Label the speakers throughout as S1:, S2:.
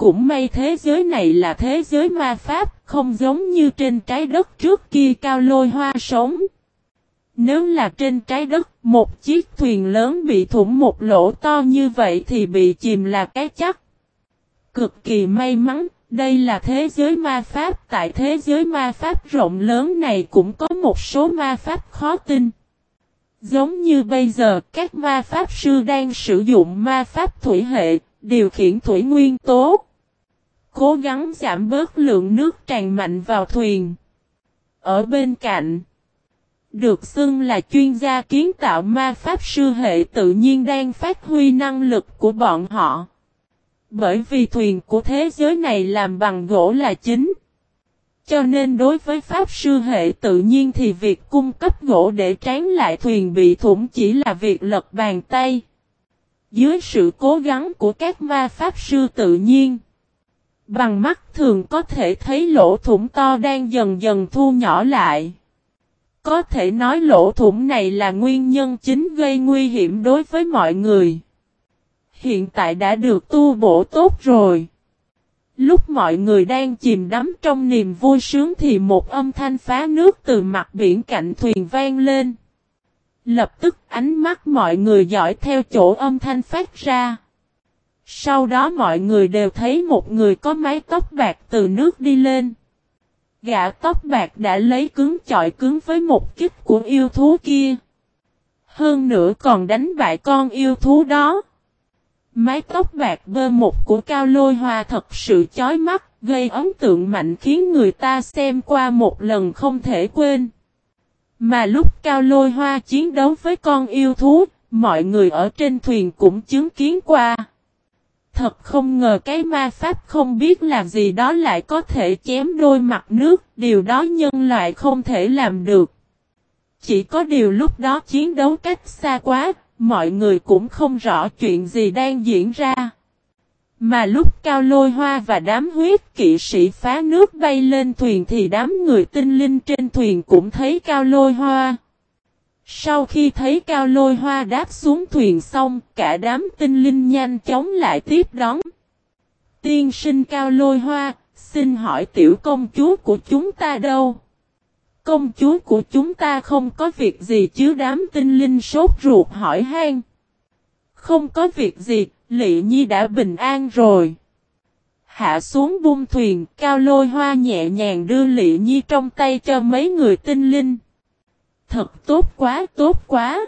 S1: cũng may thế giới này là thế giới ma pháp, không giống như trên trái đất trước kia cao lôi hoa sống. Nếu là trên trái đất, một chiếc thuyền lớn bị thủng một lỗ to như vậy thì bị chìm là cái chắc. Cực kỳ may mắn, đây là thế giới ma pháp, tại thế giới ma pháp rộng lớn này cũng có một số ma pháp khó tin. Giống như bây giờ, các ma pháp sư đang sử dụng ma pháp thủy hệ, điều khiển thủy nguyên tố. Cố gắng giảm bớt lượng nước tràn mạnh vào thuyền. Ở bên cạnh, được xưng là chuyên gia kiến tạo ma pháp sư hệ tự nhiên đang phát huy năng lực của bọn họ. Bởi vì thuyền của thế giới này làm bằng gỗ là chính. Cho nên đối với pháp sư hệ tự nhiên thì việc cung cấp gỗ để tráng lại thuyền bị thủng chỉ là việc lật bàn tay. Dưới sự cố gắng của các ma pháp sư tự nhiên. Bằng mắt thường có thể thấy lỗ thủng to đang dần dần thu nhỏ lại. Có thể nói lỗ thủng này là nguyên nhân chính gây nguy hiểm đối với mọi người. Hiện tại đã được tu bổ tốt rồi. Lúc mọi người đang chìm đắm trong niềm vui sướng thì một âm thanh phá nước từ mặt biển cạnh thuyền vang lên. Lập tức ánh mắt mọi người dõi theo chỗ âm thanh phát ra. Sau đó mọi người đều thấy một người có mái tóc bạc từ nước đi lên. Gã tóc bạc đã lấy cứng chọi cứng với một kích của yêu thú kia. Hơn nữa còn đánh bại con yêu thú đó. Mái tóc bạc bơ một của Cao Lôi Hoa thật sự chói mắt, gây ấn tượng mạnh khiến người ta xem qua một lần không thể quên. Mà lúc Cao Lôi Hoa chiến đấu với con yêu thú, mọi người ở trên thuyền cũng chứng kiến qua. Thật không ngờ cái ma pháp không biết làm gì đó lại có thể chém đôi mặt nước, điều đó nhân loại không thể làm được. Chỉ có điều lúc đó chiến đấu cách xa quá, mọi người cũng không rõ chuyện gì đang diễn ra. Mà lúc cao lôi hoa và đám huyết kỵ sĩ phá nước bay lên thuyền thì đám người tinh linh trên thuyền cũng thấy cao lôi hoa. Sau khi thấy cao lôi hoa đáp xuống thuyền xong, cả đám tinh linh nhanh chóng lại tiếp đón. Tiên sinh cao lôi hoa, xin hỏi tiểu công chúa của chúng ta đâu? Công chúa của chúng ta không có việc gì chứ đám tinh linh sốt ruột hỏi han. Không có việc gì, Lị Nhi đã bình an rồi. Hạ xuống bung thuyền, cao lôi hoa nhẹ nhàng đưa Lị Nhi trong tay cho mấy người tinh linh. Thật tốt quá, tốt quá.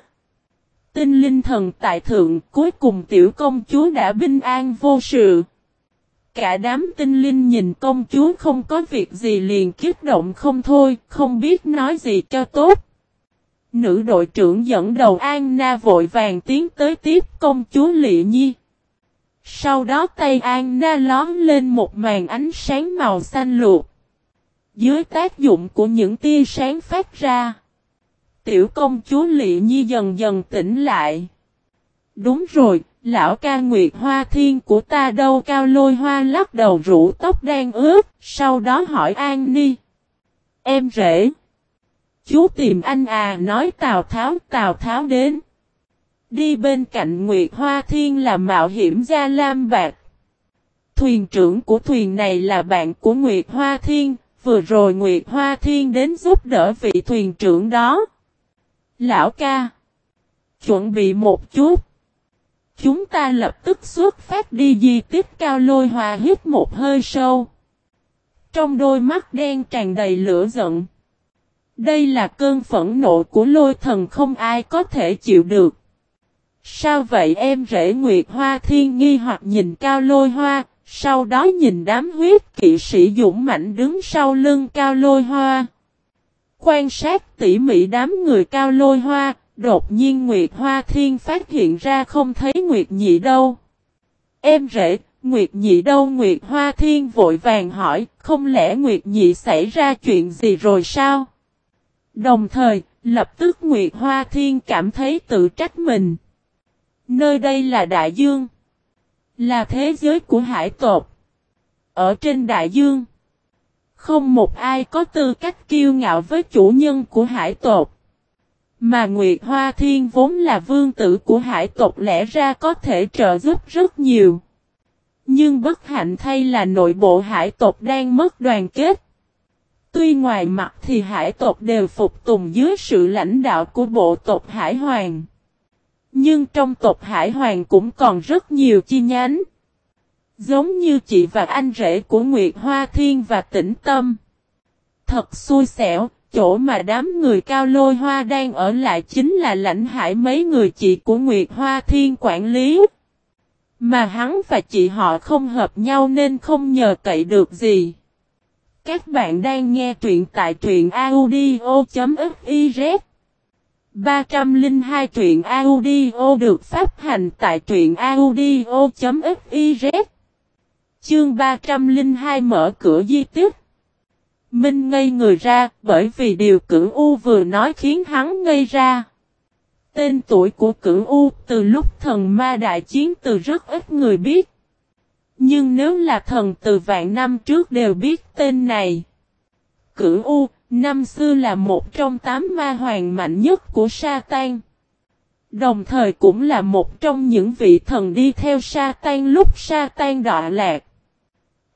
S1: Tinh linh thần tại thượng, cuối cùng tiểu công chúa đã bình an vô sự. Cả đám tinh linh nhìn công chúa không có việc gì liền kích động không thôi, không biết nói gì cho tốt. Nữ đội trưởng dẫn đầu An Na vội vàng tiến tới tiếp công chúa Lị Nhi. Sau đó tay An Na lón lên một màn ánh sáng màu xanh luộc. Dưới tác dụng của những tia sáng phát ra. Tiểu công chúa Lị Nhi dần dần tỉnh lại. Đúng rồi, lão ca Nguyệt Hoa Thiên của ta đâu cao lôi hoa lắc đầu rũ tóc đang ướt, sau đó hỏi An Ni. Em rể. Chú tìm anh à nói Tào Tháo Tào Tháo đến. Đi bên cạnh Nguyệt Hoa Thiên là mạo hiểm gia Lam Bạc. Thuyền trưởng của thuyền này là bạn của Nguyệt Hoa Thiên, vừa rồi Nguyệt Hoa Thiên đến giúp đỡ vị thuyền trưởng đó. Lão ca. Chuẩn bị một chút. Chúng ta lập tức xuất phát đi di tiếp cao lôi hòa hít một hơi sâu. Trong đôi mắt đen tràn đầy lửa giận. Đây là cơn phẫn nộ của lôi thần không ai có thể chịu được. Sao vậy em rể Nguyệt Hoa thiên nghi hoặc nhìn cao lôi hoa, sau đó nhìn đám huyết kỵ sĩ dũng mạnh đứng sau lưng cao lôi hoa. Quan sát tỉ mỉ đám người cao lôi hoa, đột nhiên Nguyệt Hoa Thiên phát hiện ra không thấy Nguyệt Nhị đâu. Em rể, Nguyệt Nhị đâu Nguyệt Hoa Thiên vội vàng hỏi, không lẽ Nguyệt Nhị xảy ra chuyện gì rồi sao? Đồng thời, lập tức Nguyệt Hoa Thiên cảm thấy tự trách mình. Nơi đây là Đại Dương. Là thế giới của hải tột. Ở trên Đại Dương. Không một ai có tư cách kiêu ngạo với chủ nhân của hải tộc, Mà Nguyệt Hoa Thiên vốn là vương tử của hải tộc lẽ ra có thể trợ giúp rất nhiều. Nhưng bất hạnh thay là nội bộ hải tộc đang mất đoàn kết. Tuy ngoài mặt thì hải tộc đều phục tùng dưới sự lãnh đạo của bộ tộc Hải Hoàng. Nhưng trong tộc Hải Hoàng cũng còn rất nhiều chi nhánh. Giống như chị và anh rể của Nguyệt Hoa Thiên và Tĩnh Tâm. Thật xui xẻo, chỗ mà đám người cao lôi hoa đang ở lại chính là lãnh hải mấy người chị của Nguyệt Hoa Thiên quản lý. Mà hắn và chị họ không hợp nhau nên không nhờ cậy được gì. Các bạn đang nghe truyện tại truyện audio.fiz 302 truyện audio được phát hành tại truyện audio.fiz Chương 302 mở cửa di tích Minh ngây người ra bởi vì điều cửu U vừa nói khiến hắn ngây ra. Tên tuổi của cửu U từ lúc thần ma đại chiến từ rất ít người biết. Nhưng nếu là thần từ vạn năm trước đều biết tên này. Cửu U, năm xưa là một trong tám ma hoàng mạnh nhất của sa tan. Đồng thời cũng là một trong những vị thần đi theo sa tan lúc sa tan đọa lạc.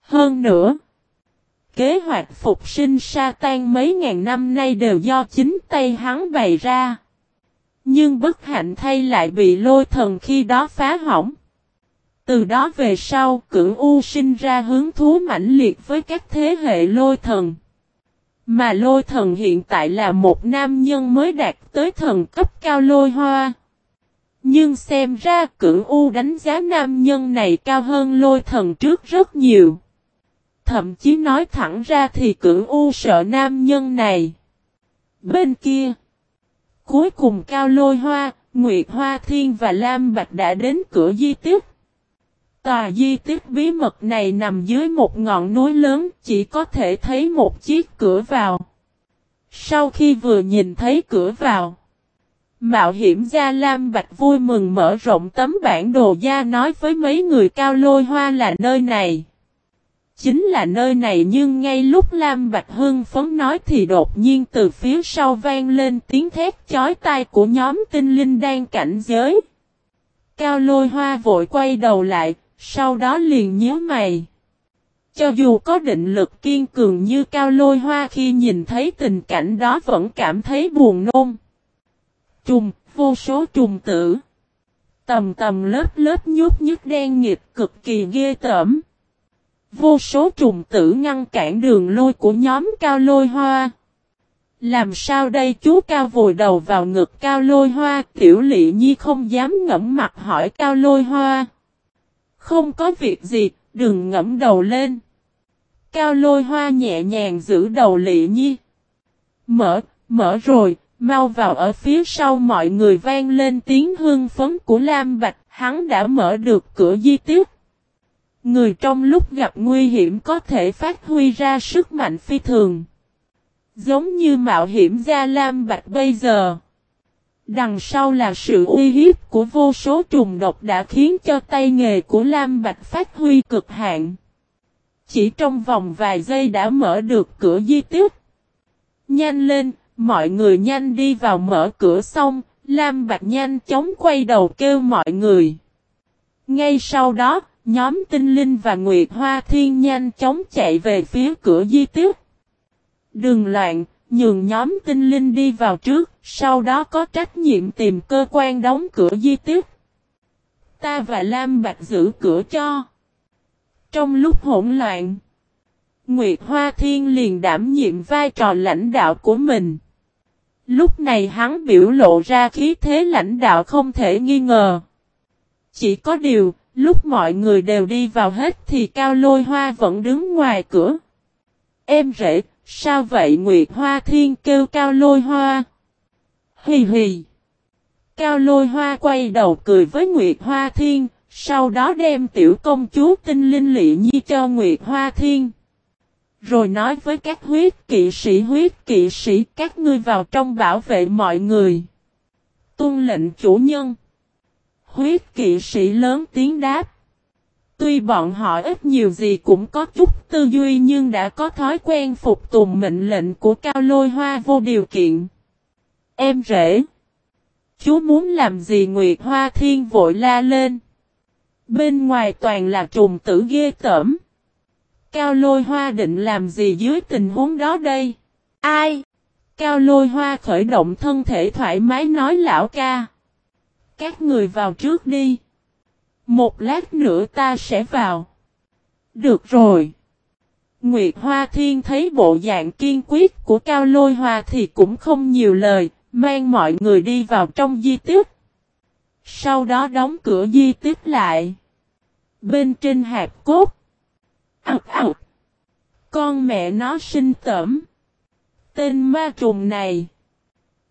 S1: Hơn nữa, kế hoạch phục sinh sa tan mấy ngàn năm nay đều do chính tay hắn bày ra. Nhưng bất hạnh thay lại bị lôi thần khi đó phá hỏng. Từ đó về sau, cửu U sinh ra hướng thú mãnh liệt với các thế hệ lôi thần. Mà lôi thần hiện tại là một nam nhân mới đạt tới thần cấp cao lôi hoa. Nhưng xem ra cửu U đánh giá nam nhân này cao hơn lôi thần trước rất nhiều. Thậm chí nói thẳng ra thì cửu U sợ nam nhân này. Bên kia. Cuối cùng Cao Lôi Hoa, Nguyệt Hoa Thiên và Lam Bạch đã đến cửa di tiếp Tòa di tích bí mật này nằm dưới một ngọn núi lớn, chỉ có thể thấy một chiếc cửa vào. Sau khi vừa nhìn thấy cửa vào, Mạo hiểm gia Lam Bạch vui mừng mở rộng tấm bản đồ ra nói với mấy người cao lôi hoa là nơi này. Chính là nơi này nhưng ngay lúc Lam Bạch Hưng phấn nói thì đột nhiên từ phía sau vang lên tiếng thét chói tai của nhóm tinh linh đang cảnh giới. Cao lôi hoa vội quay đầu lại, sau đó liền nhớ mày. Cho dù có định lực kiên cường như cao lôi hoa khi nhìn thấy tình cảnh đó vẫn cảm thấy buồn nôn. Trùng, vô số trùng tử. Tầm tầm lớp lớp nhút nhút đen nghịch cực kỳ ghê tởm. Vô số trùng tử ngăn cản đường lôi của nhóm cao lôi hoa. Làm sao đây chú cao vùi đầu vào ngực cao lôi hoa tiểu lị nhi không dám ngẫm mặt hỏi cao lôi hoa. Không có việc gì, đừng ngẫm đầu lên. Cao lôi hoa nhẹ nhàng giữ đầu lị nhi. Mở, mở rồi, mau vào ở phía sau mọi người vang lên tiếng hương phấn của Lam Bạch, hắn đã mở được cửa di tiếp. Người trong lúc gặp nguy hiểm có thể phát huy ra sức mạnh phi thường. Giống như mạo hiểm gia Lam Bạch bây giờ. Đằng sau là sự uy hiếp của vô số trùng độc đã khiến cho tay nghề của Lam Bạch phát huy cực hạn. Chỉ trong vòng vài giây đã mở được cửa di tích. Nhanh lên, mọi người nhanh đi vào mở cửa xong, Lam Bạch nhanh chóng quay đầu kêu mọi người. Ngay sau đó, Nhóm tinh linh và Nguyệt Hoa Thiên nhanh chóng chạy về phía cửa di tích. Đừng loạn, nhường nhóm tinh linh đi vào trước, sau đó có trách nhiệm tìm cơ quan đóng cửa di tích. Ta và Lam Bạch giữ cửa cho. Trong lúc hỗn loạn, Nguyệt Hoa Thiên liền đảm nhiệm vai trò lãnh đạo của mình. Lúc này hắn biểu lộ ra khí thế lãnh đạo không thể nghi ngờ. Chỉ có điều, Lúc mọi người đều đi vào hết thì Cao Lôi Hoa vẫn đứng ngoài cửa. Em rể, sao vậy Nguyệt Hoa Thiên kêu Cao Lôi Hoa? Hì hì. Cao Lôi Hoa quay đầu cười với Nguyệt Hoa Thiên, sau đó đem tiểu công chúa tinh linh lị nhi cho Nguyệt Hoa Thiên. Rồi nói với các huyết kỵ sĩ huyết kỵ sĩ các ngươi vào trong bảo vệ mọi người. Tuân lệnh chủ nhân huyết kỵ sĩ lớn tiếng đáp. Tuy bọn họ ít nhiều gì cũng có chút tư duy nhưng đã có thói quen phục tùng mệnh lệnh của cao lôi hoa vô điều kiện. Em rể. Chú muốn làm gì Nguyệt Hoa Thiên vội la lên. Bên ngoài toàn là trùng tử ghê tởm. Cao lôi hoa định làm gì dưới tình huống đó đây? Ai? Cao lôi hoa khởi động thân thể thoải mái nói lão ca. Các người vào trước đi. Một lát nữa ta sẽ vào. Được rồi. Nguyệt Hoa Thiên thấy bộ dạng kiên quyết của Cao Lôi Hoa thì cũng không nhiều lời, mang mọi người đi vào trong di tích. Sau đó đóng cửa di tích lại. Bên trên hạt cốt. Ảc ạc. Con mẹ nó sinh tẩm. Tên ma trùng này.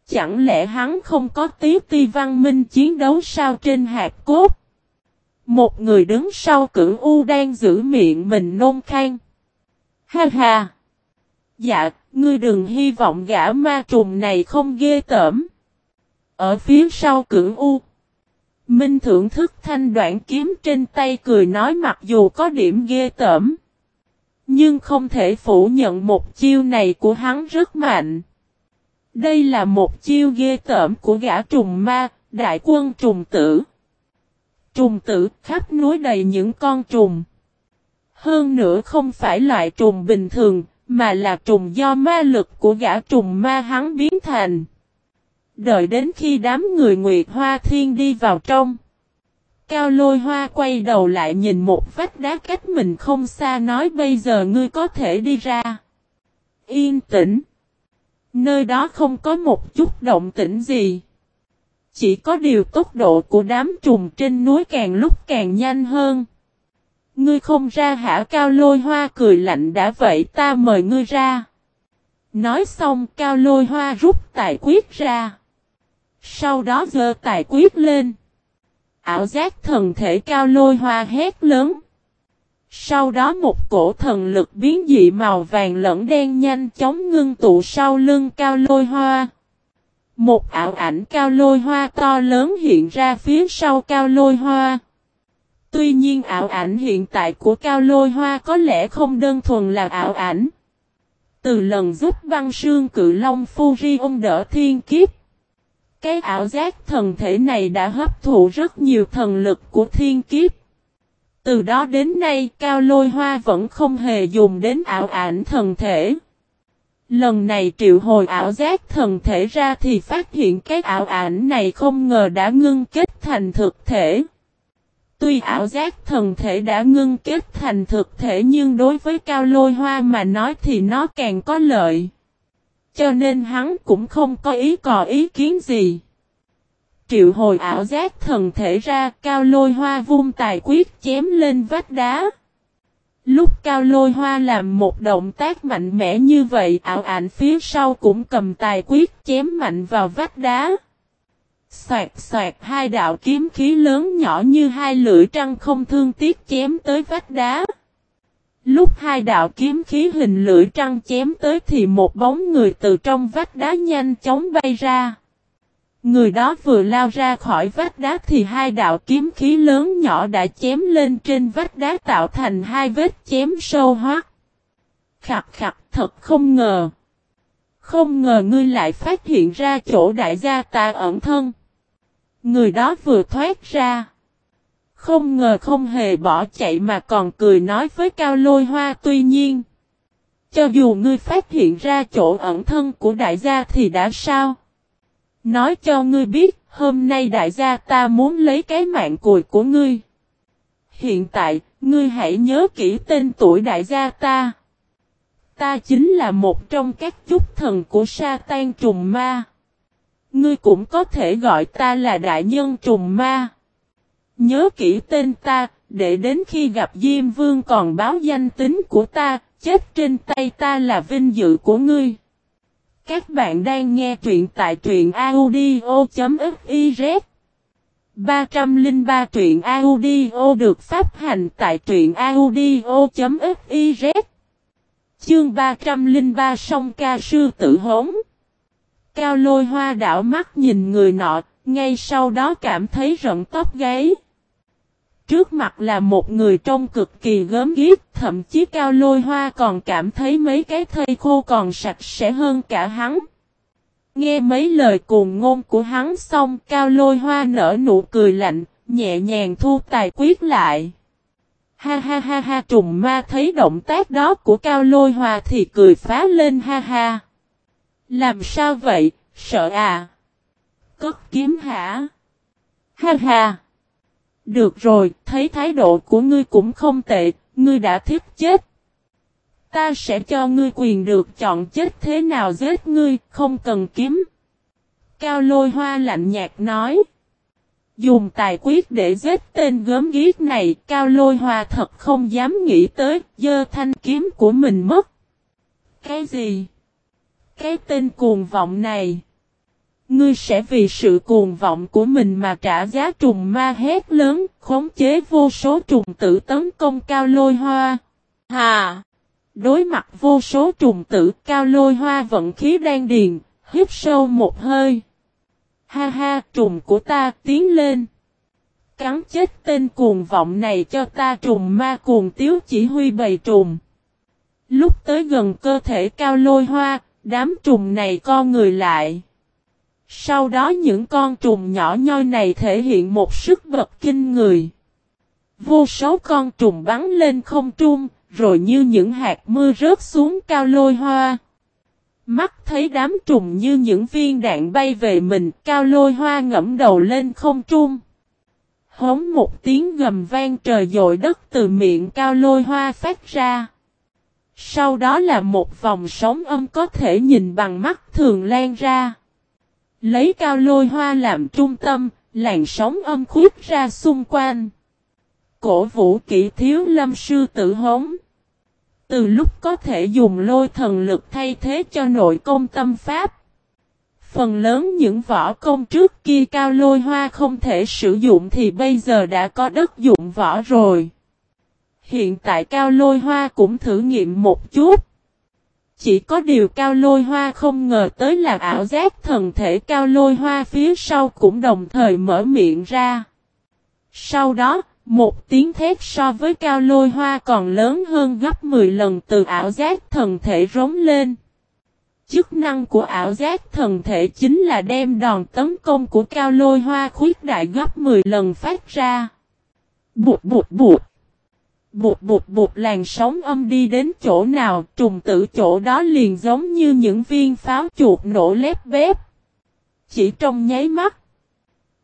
S1: Chẳng lẽ hắn không có tí ti văn minh chiến đấu sao trên hạt cốt? Một người đứng sau cửu U đang giữ miệng mình nôn khang. Ha ha! Dạ, ngươi đừng hy vọng gã ma trùng này không ghê tởm. Ở phía sau cửu U. Minh thưởng thức thanh đoạn kiếm trên tay cười nói mặc dù có điểm ghê tởm. Nhưng không thể phủ nhận một chiêu này của hắn rất mạnh. Đây là một chiêu ghê tởm của gã trùng ma, đại quân trùng tử. Trùng tử khắp núi đầy những con trùng. Hơn nữa không phải loại trùng bình thường, mà là trùng do ma lực của gã trùng ma hắn biến thành. Đợi đến khi đám người Nguyệt Hoa Thiên đi vào trong. Cao lôi hoa quay đầu lại nhìn một vách đá cách mình không xa nói bây giờ ngươi có thể đi ra. Yên tĩnh. Nơi đó không có một chút động tĩnh gì. Chỉ có điều tốc độ của đám trùng trên núi càng lúc càng nhanh hơn. Ngươi không ra hả cao lôi hoa cười lạnh đã vậy ta mời ngươi ra. Nói xong, cao lôi hoa rút tài quyết ra. Sau đó giơ tài quyết lên. Ảo giác thần thể cao lôi hoa hét lớn. Sau đó một cổ thần lực biến dị màu vàng lẫn đen nhanh chóng ngưng tụ sau lưng cao lôi hoa. Một ảo ảnh cao lôi hoa to lớn hiện ra phía sau cao lôi hoa. Tuy nhiên ảo ảnh hiện tại của cao lôi hoa có lẽ không đơn thuần là ảo ảnh. Từ lần giúp băng sương cự long Furion đỡ thiên kiếp. Cái ảo giác thần thể này đã hấp thụ rất nhiều thần lực của thiên kiếp. Từ đó đến nay, Cao Lôi Hoa vẫn không hề dùng đến ảo ảnh thần thể. Lần này triệu hồi ảo giác thần thể ra thì phát hiện cái ảo ảnh này không ngờ đã ngưng kết thành thực thể. Tuy ảo giác thần thể đã ngưng kết thành thực thể nhưng đối với cao lôi hoa mà nói thì nó càng có lợi. Cho nên hắn cũng không có ý cò ý kiến gì. Triệu hồi ảo giác thần thể ra, cao lôi hoa vung tài quyết chém lên vách đá. Lúc cao lôi hoa làm một động tác mạnh mẽ như vậy, ảo ảnh phía sau cũng cầm tài quyết chém mạnh vào vách đá. Xoạt xoạt, hai đạo kiếm khí lớn nhỏ như hai lưỡi trăng không thương tiếc chém tới vách đá. Lúc hai đạo kiếm khí hình lưỡi trăng chém tới thì một bóng người từ trong vách đá nhanh chóng bay ra. Người đó vừa lao ra khỏi vách đá thì hai đạo kiếm khí lớn nhỏ đã chém lên trên vách đá tạo thành hai vết chém sâu hoác. Khặt khặt thật không ngờ. Không ngờ ngươi lại phát hiện ra chỗ đại gia ta ẩn thân. Người đó vừa thoát ra. Không ngờ không hề bỏ chạy mà còn cười nói với Cao Lôi Hoa tuy nhiên. Cho dù ngươi phát hiện ra chỗ ẩn thân của đại gia thì đã sao? Nói cho ngươi biết, hôm nay đại gia ta muốn lấy cái mạng cùi của ngươi. Hiện tại, ngươi hãy nhớ kỹ tên tuổi đại gia ta. Ta chính là một trong các chúc thần của sa tan trùng ma. Ngươi cũng có thể gọi ta là đại nhân trùng ma. Nhớ kỹ tên ta, để đến khi gặp Diêm Vương còn báo danh tính của ta, chết trên tay ta là vinh dự của ngươi. Các bạn đang nghe truyện tại truyện audio.fiz 303 truyện audio được phát hành tại truyện audio.fiz Chương 303 song ca sư tử hống. Cao lôi hoa đảo mắt nhìn người nọ, ngay sau đó cảm thấy rợn tóc gáy. Trước mặt là một người trông cực kỳ gớm ghiếc, thậm chí cao lôi hoa còn cảm thấy mấy cái thây khô còn sạch sẽ hơn cả hắn. Nghe mấy lời cuồng ngôn của hắn xong cao lôi hoa nở nụ cười lạnh, nhẹ nhàng thu tài quyết lại. Ha ha ha ha trùng ma thấy động tác đó của Cao Lôi Hoa thì cười phá lên ha ha. Làm sao vậy, sợ à? Cất kiếm hả? Ha ha! Được rồi, thấy thái độ của ngươi cũng không tệ, ngươi đã thiết chết. Ta sẽ cho ngươi quyền được chọn chết thế nào giết ngươi, không cần kiếm. Cao lôi hoa lạnh nhạt nói. Dùng tài quyết để giết tên gớm ghiếc này, Cao lôi hoa thật không dám nghĩ tới, dơ thanh kiếm của mình mất. Cái gì? Cái tên cuồng vọng này. Ngươi sẽ vì sự cuồng vọng của mình mà trả giá trùng ma hét lớn, khống chế vô số trùng tử tấn công cao lôi hoa. Hà! Đối mặt vô số trùng tử cao lôi hoa vận khí đan điền, hít sâu một hơi. Ha ha, trùng của ta tiến lên. Cắn chết tên cuồng vọng này cho ta trùng ma cuồng tiếu chỉ huy bầy trùng. Lúc tới gần cơ thể cao lôi hoa, đám trùng này co người lại. Sau đó những con trùng nhỏ nhoi này thể hiện một sức vật kinh người. Vô số con trùng bắn lên không trung, rồi như những hạt mưa rớt xuống cao lôi hoa. Mắt thấy đám trùng như những viên đạn bay về mình, cao lôi hoa ngẫm đầu lên không trung. Hống một tiếng gầm vang trời dội đất từ miệng cao lôi hoa phát ra. Sau đó là một vòng sóng âm có thể nhìn bằng mắt thường lan ra. Lấy cao lôi hoa làm trung tâm, làn sóng âm khuyết ra xung quanh. Cổ vũ kỹ thiếu lâm sư tử hống. Từ lúc có thể dùng lôi thần lực thay thế cho nội công tâm pháp. Phần lớn những võ công trước kia cao lôi hoa không thể sử dụng thì bây giờ đã có đất dụng võ rồi. Hiện tại cao lôi hoa cũng thử nghiệm một chút. Chỉ có điều cao lôi hoa không ngờ tới là ảo giác thần thể cao lôi hoa phía sau cũng đồng thời mở miệng ra. Sau đó, một tiếng thét so với cao lôi hoa còn lớn hơn gấp 10 lần từ ảo giác thần thể rống lên. Chức năng của ảo giác thần thể chính là đem đòn tấn công của cao lôi hoa khuyết đại gấp 10 lần phát ra. Bụt bụt bụt bụt bụt bụt làn sóng âm đi đến chỗ nào, trùng tử chỗ đó liền giống như những viên pháo chuột nổ lép bếp. Chỉ trong nháy mắt,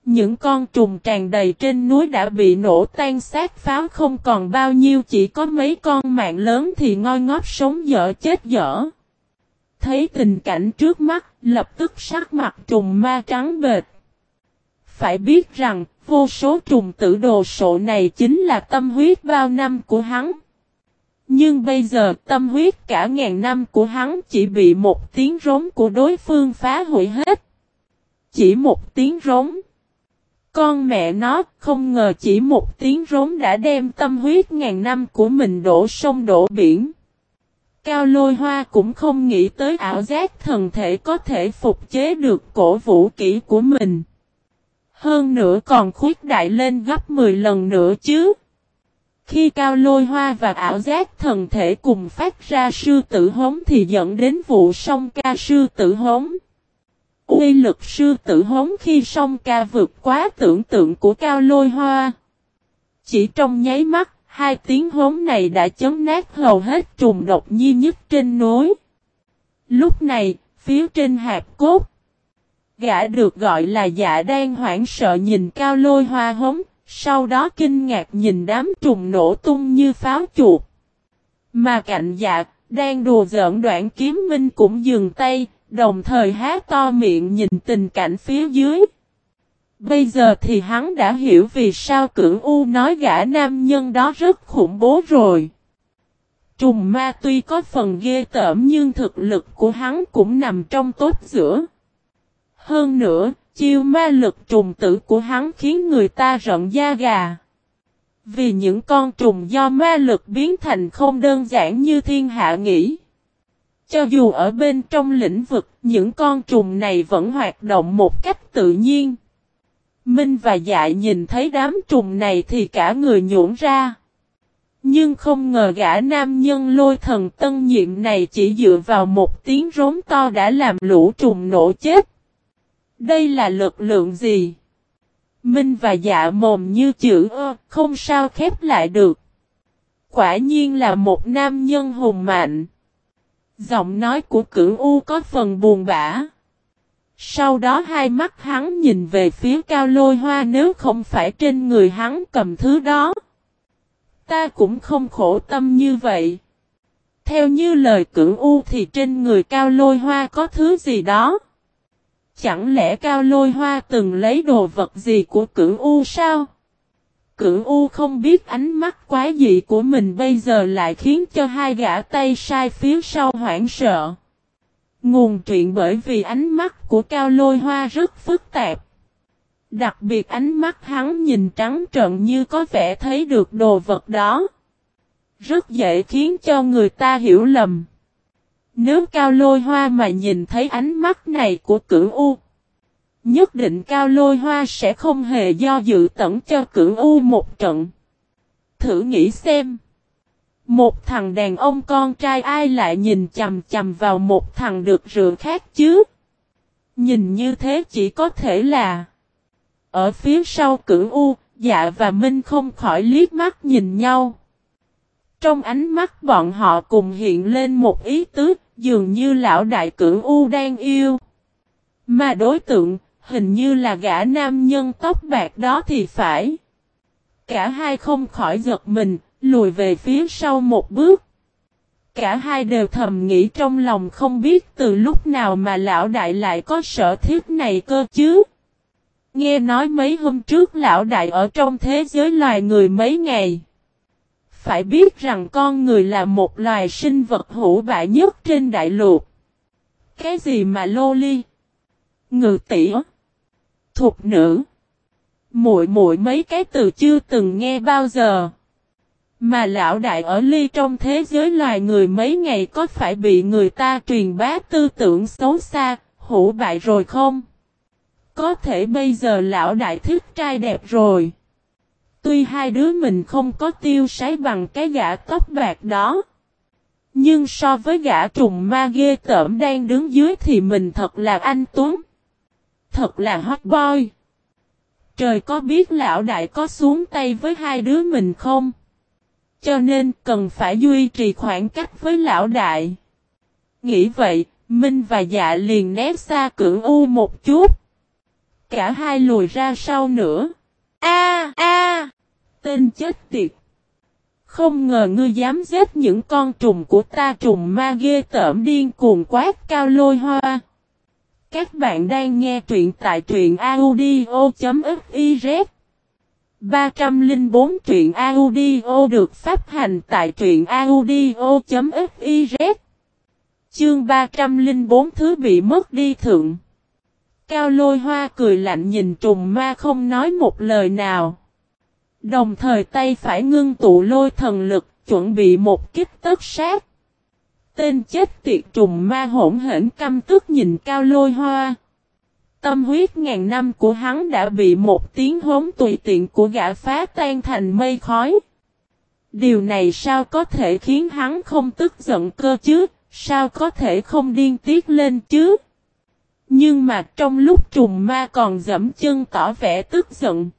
S1: những con trùng tràn đầy trên núi đã bị nổ tan xác pháo không còn bao nhiêu chỉ có mấy con mạng lớn thì ngoi ngóp sống dở chết dở. Thấy tình cảnh trước mắt, lập tức sắc mặt trùng ma trắng bệt. Phải biết rằng, vô số trùng tử đồ sộ này chính là tâm huyết bao năm của hắn. Nhưng bây giờ tâm huyết cả ngàn năm của hắn chỉ bị một tiếng rống của đối phương phá hủy hết. Chỉ một tiếng rống. Con mẹ nó không ngờ chỉ một tiếng rống đã đem tâm huyết ngàn năm của mình đổ sông đổ biển. Cao lôi hoa cũng không nghĩ tới ảo giác thần thể có thể phục chế được cổ vũ kỹ của mình. Hơn nữa còn khuyết đại lên gấp 10 lần nữa chứ. Khi cao lôi hoa và ảo giác thần thể cùng phát ra sư tử hống thì dẫn đến vụ song ca sư tử hống. Uy lực sư tử hống khi song ca vượt quá tưởng tượng của cao lôi hoa. Chỉ trong nháy mắt, hai tiếng hống này đã chấn nát hầu hết trùng độc nhi nhất trên núi. Lúc này, phía trên hạt cốt, Gã được gọi là dạ đang hoảng sợ nhìn cao lôi hoa hống, sau đó kinh ngạc nhìn đám trùng nổ tung như pháo chuột. Mà cạnh dạ, đang đùa giỡn đoạn kiếm minh cũng dừng tay, đồng thời há to miệng nhìn tình cảnh phía dưới. Bây giờ thì hắn đã hiểu vì sao cưỡng u nói gã nam nhân đó rất khủng bố rồi. Trùng ma tuy có phần ghê tởm nhưng thực lực của hắn cũng nằm trong tốt giữa. Hơn nữa, chiêu ma lực trùng tử của hắn khiến người ta rợn da gà. Vì những con trùng do ma lực biến thành không đơn giản như thiên hạ nghĩ. Cho dù ở bên trong lĩnh vực, những con trùng này vẫn hoạt động một cách tự nhiên. Minh và dại nhìn thấy đám trùng này thì cả người nhũn ra. Nhưng không ngờ gã nam nhân lôi thần tân nhiệm này chỉ dựa vào một tiếng rống to đã làm lũ trùng nổ chết. Đây là lực lượng gì? Minh và dạ mồm như chữ ơ, không sao khép lại được. Quả nhiên là một nam nhân hùng mạnh. Giọng nói của cửu U có phần buồn bã. Sau đó hai mắt hắn nhìn về phía cao lôi hoa nếu không phải trên người hắn cầm thứ đó. Ta cũng không khổ tâm như vậy. Theo như lời cửu U thì trên người cao lôi hoa có thứ gì đó. Chẳng lẽ cao lôi hoa từng lấy đồ vật gì của cửu U sao? Cửu U không biết ánh mắt quá dị của mình bây giờ lại khiến cho hai gã tay sai phía sau hoảng sợ. Nguồn truyện bởi vì ánh mắt của cao lôi hoa rất phức tạp. Đặc biệt ánh mắt hắn nhìn trắng trợn như có vẻ thấy được đồ vật đó. Rất dễ khiến cho người ta hiểu lầm. Nếu cao lôi hoa mà nhìn thấy ánh mắt này của cửu U. Nhất định cao lôi hoa sẽ không hề do dự tẩn cho cửu U một trận. Thử nghĩ xem. Một thằng đàn ông con trai ai lại nhìn chầm chầm vào một thằng được rửa khác chứ? Nhìn như thế chỉ có thể là Ở phía sau cửu U, dạ và Minh không khỏi liếc mắt nhìn nhau. Trong ánh mắt bọn họ cùng hiện lên một ý tứ, dường như lão đại cửu U đang yêu. Mà đối tượng, hình như là gã nam nhân tóc bạc đó thì phải. Cả hai không khỏi giật mình, lùi về phía sau một bước. Cả hai đều thầm nghĩ trong lòng không biết từ lúc nào mà lão đại lại có sở thiết này cơ chứ. Nghe nói mấy hôm trước lão đại ở trong thế giới loài người mấy ngày. Phải biết rằng con người là một loài sinh vật hữu bại nhất trên đại lục. Cái gì mà lô ly? Ngự tỉa. Thục nữ? Muội muội mấy cái từ chưa từng nghe bao giờ. Mà lão đại ở ly trong thế giới loài người mấy ngày có phải bị người ta truyền bá tư tưởng xấu xa, hữu bại rồi không? Có thể bây giờ lão đại thích trai đẹp rồi. Tuy hai đứa mình không có tiêu sái bằng cái gã tóc bạc đó. Nhưng so với gã trùng ma ghê tởm đang đứng dưới thì mình thật là anh Tuấn. Thật là hot boy. Trời có biết lão đại có xuống tay với hai đứa mình không? Cho nên cần phải duy trì khoảng cách với lão đại. Nghĩ vậy, Minh và dạ liền nép xa cưỡng u một chút. Cả hai lùi ra sau nữa. A a Tên chết tiệt! Không ngờ ngươi dám giết những con trùng của ta, trùng ma ghê tởm điên cuồng quát cao lôi hoa. Các bạn đang nghe truyện tại truyện audio.fiz 304 truyện audio được phát hành tại truyện audio.fiz Chương 304 thứ bị mất đi thượng. Cao lôi hoa cười lạnh nhìn trùng ma không nói một lời nào. Đồng thời tay phải ngưng tụ lôi thần lực, chuẩn bị một kích tất sát. Tên chết tiệt trùng ma hỗn hển căm tức nhìn cao lôi hoa. Tâm huyết ngàn năm của hắn đã bị một tiếng hống tùy tiện của gã phá tan thành mây khói. Điều này sao có thể khiến hắn không tức giận cơ chứ, sao có thể không điên tiết lên chứ? Nhưng mà trong lúc trùng ma còn dẫm chân tỏ vẻ tức giận.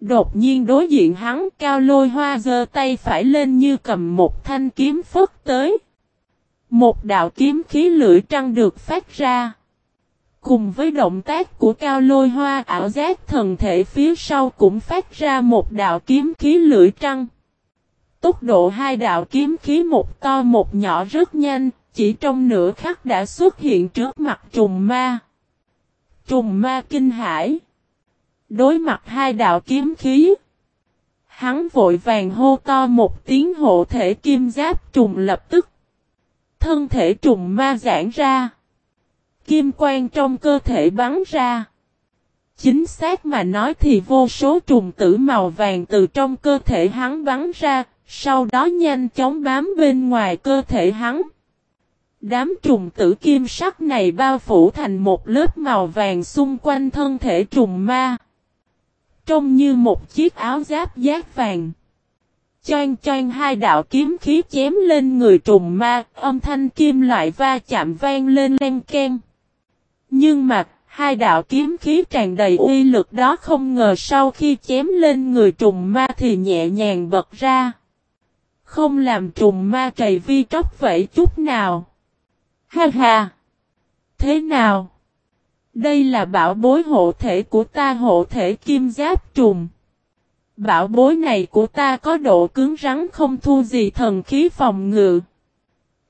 S1: Đột nhiên đối diện hắn cao lôi hoa giơ tay phải lên như cầm một thanh kiếm phất tới. Một đạo kiếm khí lưỡi trăng được phát ra. Cùng với động tác của cao lôi hoa ảo giác thần thể phía sau cũng phát ra một đạo kiếm khí lưỡi trăng. Tốc độ hai đạo kiếm khí một to một nhỏ rất nhanh, chỉ trong nửa khắc đã xuất hiện trước mặt trùng ma. Trùng ma kinh hải. Đối mặt hai đạo kiếm khí. Hắn vội vàng hô to một tiếng hộ thể kim giáp trùng lập tức. Thân thể trùng ma giãn ra. Kim quang trong cơ thể bắn ra. Chính xác mà nói thì vô số trùng tử màu vàng từ trong cơ thể hắn bắn ra, sau đó nhanh chóng bám bên ngoài cơ thể hắn. Đám trùng tử kim sắc này bao phủ thành một lớp màu vàng xung quanh thân thể trùng ma. Trông như một chiếc áo giáp giác vàng. Choan choan hai đạo kiếm khí chém lên người trùng ma, âm thanh kim loại va chạm vang lên len ken. Nhưng mà, hai đạo kiếm khí tràn đầy uy lực đó không ngờ sau khi chém lên người trùng ma thì nhẹ nhàng bật ra. Không làm trùng ma trầy vi tróc vậy chút nào. Ha ha! Thế nào? Đây là bảo bối hộ thể của ta, hộ thể kim giáp trùng. Bảo bối này của ta có độ cứng rắn không thu gì thần khí phòng ngự.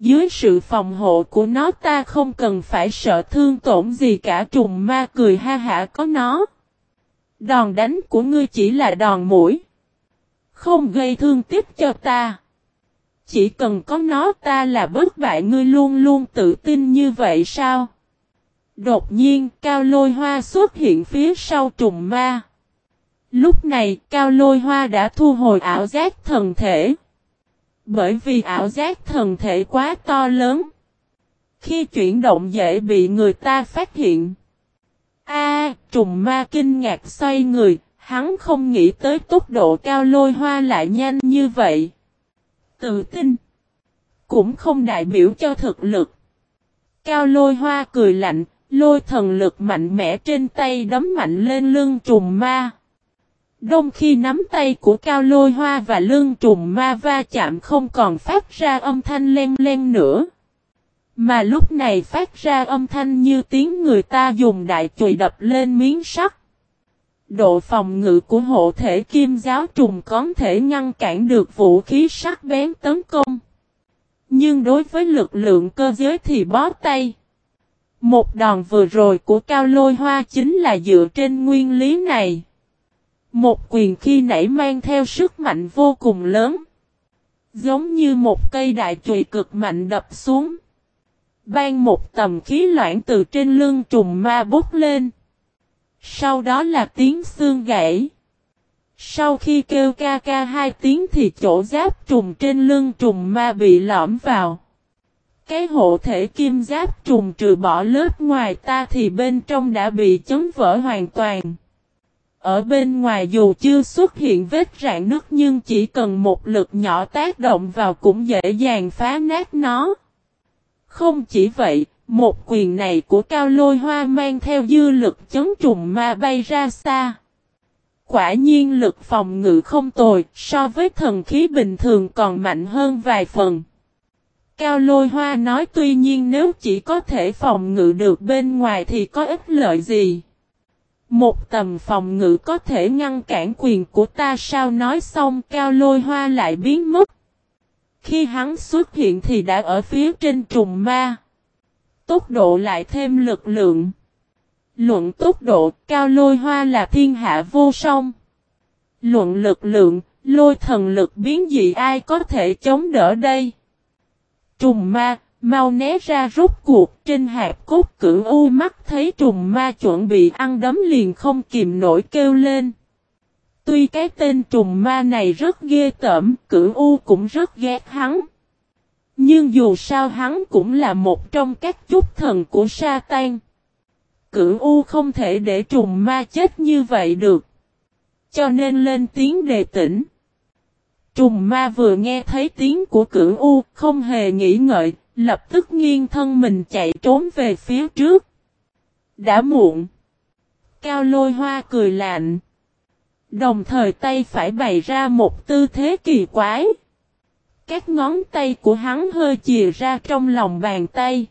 S1: Dưới sự phòng hộ của nó ta không cần phải sợ thương tổn gì cả, trùng ma cười ha hả có nó. Đòn đánh của ngươi chỉ là đòn mũi. Không gây thương tích cho ta. Chỉ cần có nó ta là bất bại ngươi luôn luôn tự tin như vậy sao? Đột nhiên cao lôi hoa xuất hiện phía sau trùng ma. Lúc này cao lôi hoa đã thu hồi ảo giác thần thể. Bởi vì ảo giác thần thể quá to lớn. Khi chuyển động dễ bị người ta phát hiện. A, trùng ma kinh ngạc xoay người, hắn không nghĩ tới tốc độ cao lôi hoa lại nhanh như vậy. Tự tin. Cũng không đại biểu cho thực lực. Cao lôi hoa cười lạnh, lôi thần lực mạnh mẽ trên tay đấm mạnh lên lưng trùng ma. Đông khi nắm tay của cao lôi hoa và lưng trùng ma va chạm không còn phát ra âm thanh len len nữa. Mà lúc này phát ra âm thanh như tiếng người ta dùng đại chùy đập lên miếng sắt. Độ phòng ngự của hộ thể kim giáo trùng có thể ngăn cản được vũ khí sắc bén tấn công. Nhưng đối với lực lượng cơ giới thì bó tay. Một đòn vừa rồi của cao lôi hoa chính là dựa trên nguyên lý này. Một quyền khi nảy mang theo sức mạnh vô cùng lớn. Giống như một cây đại chùy cực mạnh đập xuống. Ban một tầm khí loãng từ trên lưng trùng ma bút lên. Sau đó là tiếng xương gãy. Sau khi kêu ca ca hai tiếng thì chỗ giáp trùng trên lưng trùng ma bị lõm vào. Cái hộ thể kim giáp trùng trừ bỏ lớp ngoài ta thì bên trong đã bị chấn vỡ hoàn toàn. Ở bên ngoài dù chưa xuất hiện vết rạn nứt nhưng chỉ cần một lực nhỏ tác động vào cũng dễ dàng phá nát nó. Không chỉ vậy, một quyền này của cao lôi hoa mang theo dư lực chấn trùng ma bay ra xa. Quả nhiên lực phòng ngự không tồi, so với thần khí bình thường còn mạnh hơn vài phần. Cao lôi hoa nói tuy nhiên nếu chỉ có thể phòng ngự được bên ngoài thì có ích lợi gì. Một tầm phòng ngự có thể ngăn cản quyền của ta sao nói xong cao lôi hoa lại biến mất. Khi hắn xuất hiện thì đã ở phía trên trùng ma. Tốc độ lại thêm lực lượng. Luận tốc độ cao lôi hoa là thiên hạ vô song. Luận lực lượng, lôi thần lực biến dị ai có thể chống đỡ đây. Trùng ma, mau né ra rút cuộc trên hạt cốt cử u mắt thấy trùng ma chuẩn bị ăn đấm liền không kìm nổi kêu lên. Tuy cái tên trùng ma này rất ghê tởm, cử u cũng rất ghét hắn. Nhưng dù sao hắn cũng là một trong các chút thần của sa tan. Cửu u không thể để trùng ma chết như vậy được. Cho nên lên tiếng đề tỉnh. Trùng ma vừa nghe thấy tiếng của cửu u, không hề nghĩ ngợi, lập tức nghiêng thân mình chạy trốn về phía trước. Đã muộn. Cao lôi hoa cười lạnh. Đồng thời tay phải bày ra một tư thế kỳ quái. Các ngón tay của hắn hơi chìa ra trong lòng bàn tay.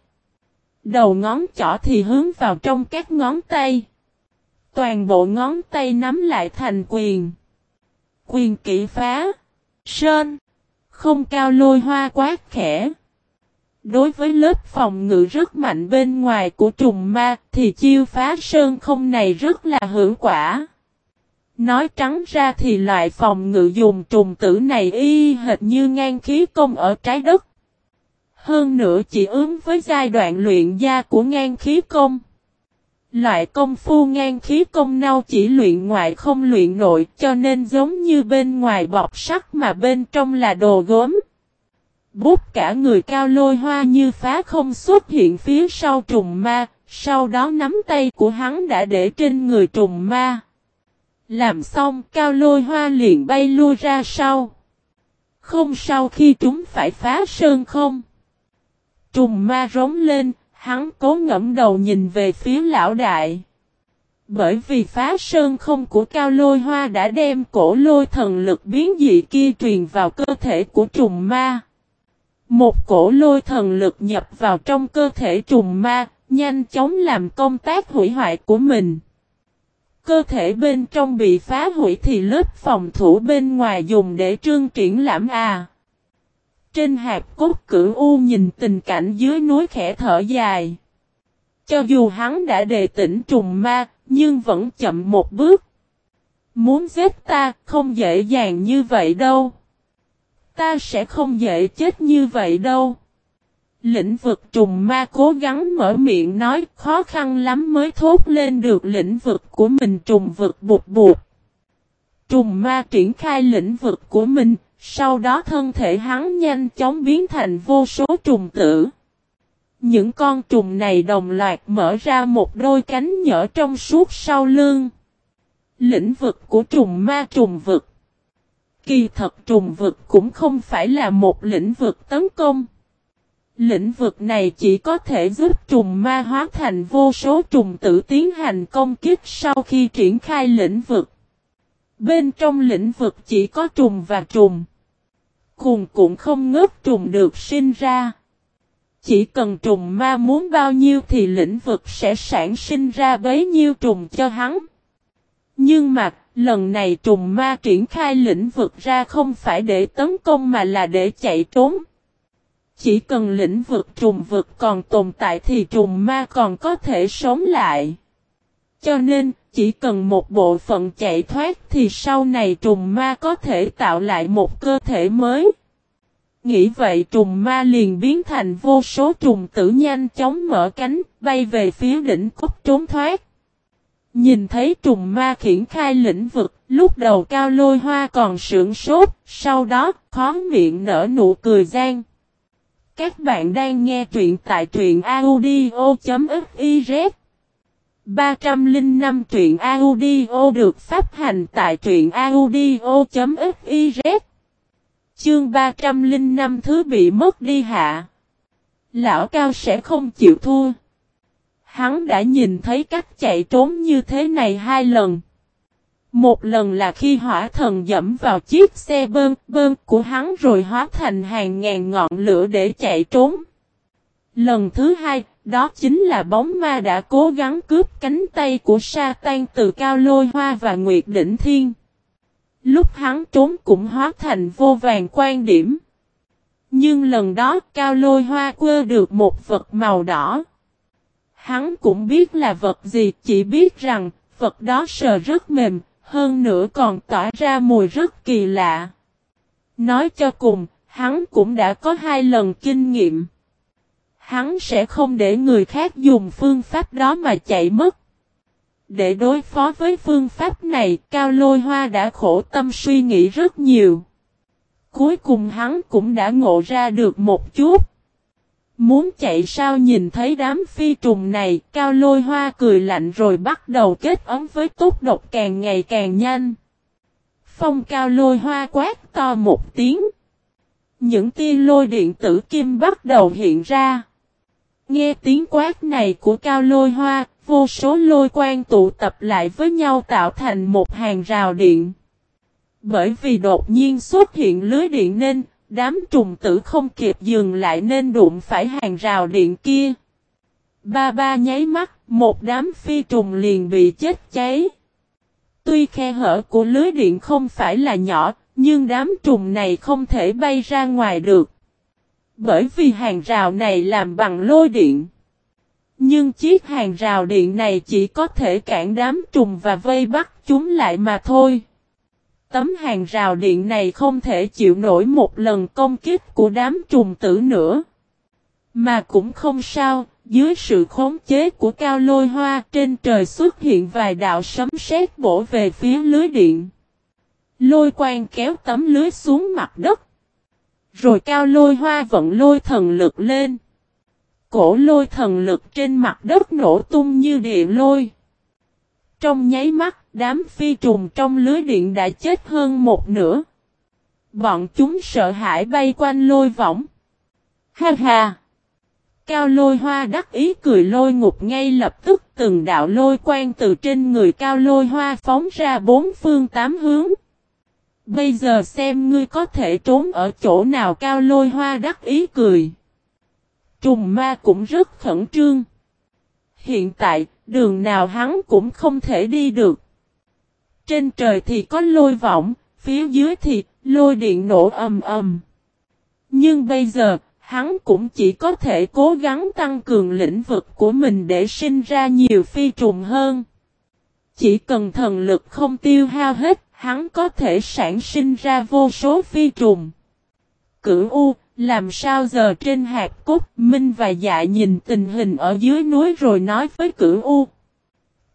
S1: Đầu ngón trỏ thì hướng vào trong các ngón tay. Toàn bộ ngón tay nắm lại thành quyền. Quyền kỹ phá. Sơn. Không cao lôi hoa quát khẽ. Đối với lớp phòng ngự rất mạnh bên ngoài của trùng ma thì chiêu phá sơn không này rất là hữu quả. Nói trắng ra thì loại phòng ngự dùng trùng tử này y hệt như ngang khí công ở trái đất. Hơn nữa chỉ ứng với giai đoạn luyện gia của ngang khí công. Loại công phu ngang khí công nâu chỉ luyện ngoại không luyện nội cho nên giống như bên ngoài bọc sắt mà bên trong là đồ gốm. Bút cả người cao lôi hoa như phá không xuất hiện phía sau trùng ma, sau đó nắm tay của hắn đã để trên người trùng ma. Làm xong cao lôi hoa liền bay lui ra sau. Không sau khi chúng phải phá sơn không. Trùng ma rống lên, Hắn cố ngẫm đầu nhìn về phía lão đại. Bởi vì phá sơn không của cao lôi hoa đã đem cổ lôi thần lực biến dị kia truyền vào cơ thể của trùng ma. Một cổ lôi thần lực nhập vào trong cơ thể trùng ma, nhanh chóng làm công tác hủy hoại của mình. Cơ thể bên trong bị phá hủy thì lớp phòng thủ bên ngoài dùng để trương triển lãm à. Trên hạt cốt cửu U nhìn tình cảnh dưới núi khẽ thở dài. Cho dù hắn đã đề tỉnh trùng ma, nhưng vẫn chậm một bước. Muốn giết ta không dễ dàng như vậy đâu. Ta sẽ không dễ chết như vậy đâu. Lĩnh vực trùng ma cố gắng mở miệng nói khó khăn lắm mới thốt lên được lĩnh vực của mình trùng vực bụt bụt. Trùng ma triển khai lĩnh vực của mình, sau đó thân thể hắn nhanh chóng biến thành vô số trùng tử. Những con trùng này đồng loạt mở ra một đôi cánh nhỏ trong suốt sau lưng. Lĩnh vực của trùng ma trùng vực. Kỳ thật trùng vực cũng không phải là một lĩnh vực tấn công. Lĩnh vực này chỉ có thể giúp trùng ma hóa thành vô số trùng tử tiến hành công kích sau khi triển khai lĩnh vực. Bên trong lĩnh vực chỉ có trùng và trùng. Cùng cũng không ngớt trùng được sinh ra. Chỉ cần trùng ma muốn bao nhiêu thì lĩnh vực sẽ sản sinh ra bấy nhiêu trùng cho hắn. Nhưng mà, lần này trùng ma triển khai lĩnh vực ra không phải để tấn công mà là để chạy trốn. Chỉ cần lĩnh vực trùng vực còn tồn tại thì trùng ma còn có thể sống lại. Cho nên, chỉ cần một bộ phận chạy thoát thì sau này trùng ma có thể tạo lại một cơ thể mới. Nghĩ vậy trùng ma liền biến thành vô số trùng tử nhanh chóng mở cánh, bay về phía đỉnh cốc trốn thoát. Nhìn thấy trùng ma khiển khai lĩnh vực, lúc đầu cao lôi hoa còn sưởng sốt, sau đó khó miệng nở nụ cười gian. Các bạn đang nghe truyện tại truyện audio.fiz 305 truyện audio được phát hành tại truyện audio.fiz Chương 305 thứ bị mất đi hạ. Lão Cao sẽ không chịu thua. Hắn đã nhìn thấy cách chạy trốn như thế này hai lần. Một lần là khi hỏa thần dẫm vào chiếc xe bơm bơm của hắn rồi hóa thành hàng ngàn ngọn lửa để chạy trốn. Lần thứ hai, đó chính là bóng ma đã cố gắng cướp cánh tay của sa tan từ cao lôi hoa và nguyệt đỉnh thiên. Lúc hắn trốn cũng hóa thành vô vàng quan điểm. Nhưng lần đó cao lôi hoa quơ được một vật màu đỏ. Hắn cũng biết là vật gì chỉ biết rằng vật đó sờ rất mềm, hơn nữa còn tỏa ra mùi rất kỳ lạ. Nói cho cùng, hắn cũng đã có hai lần kinh nghiệm. Hắn sẽ không để người khác dùng phương pháp đó mà chạy mất. Để đối phó với phương pháp này, Cao Lôi Hoa đã khổ tâm suy nghĩ rất nhiều. Cuối cùng hắn cũng đã ngộ ra được một chút. Muốn chạy sao nhìn thấy đám phi trùng này, Cao Lôi Hoa cười lạnh rồi bắt đầu kết ấm với tốc độc càng ngày càng nhanh. Phong Cao Lôi Hoa quát to một tiếng. Những tia lôi điện tử kim bắt đầu hiện ra. Nghe tiếng quát này của Cao Lôi Hoa, vô số lôi quan tụ tập lại với nhau tạo thành một hàng rào điện. Bởi vì đột nhiên xuất hiện lưới điện nên, đám trùng tử không kịp dừng lại nên đụng phải hàng rào điện kia. Ba ba nháy mắt, một đám phi trùng liền bị chết cháy. Tuy khe hở của lưới điện không phải là nhỏ, nhưng đám trùng này không thể bay ra ngoài được. Bởi vì hàng rào này làm bằng lôi điện. Nhưng chiếc hàng rào điện này chỉ có thể cản đám trùng và vây bắt chúng lại mà thôi. Tấm hàng rào điện này không thể chịu nổi một lần công kích của đám trùng tử nữa. Mà cũng không sao, dưới sự khống chế của cao lôi hoa trên trời xuất hiện vài đạo sấm sét bổ về phía lưới điện. Lôi quang kéo tấm lưới xuống mặt đất. Rồi cao lôi hoa vận lôi thần lực lên. Cổ lôi thần lực trên mặt đất nổ tung như địa lôi. Trong nháy mắt, đám phi trùng trong lưới điện đã chết hơn một nửa. Bọn chúng sợ hãi bay quanh lôi võng. Ha ha! Cao lôi hoa đắc ý cười lôi ngục ngay lập tức từng đạo lôi quang từ trên người cao lôi hoa phóng ra bốn phương tám hướng. Bây giờ xem ngươi có thể trốn ở chỗ nào cao lôi hoa đắc ý cười. Trùng ma cũng rất khẩn trương. Hiện tại, đường nào hắn cũng không thể đi được. Trên trời thì có lôi vọng, phía dưới thì lôi điện nổ ầm ầm. Nhưng bây giờ, hắn cũng chỉ có thể cố gắng tăng cường lĩnh vực của mình để sinh ra nhiều phi trùng hơn. Chỉ cần thần lực không tiêu hao hết, hắn có thể sản sinh ra vô số phi trùng. Cửu U, làm sao giờ trên hạt cốt, Minh và Dạ nhìn tình hình ở dưới núi rồi nói với Cửu U.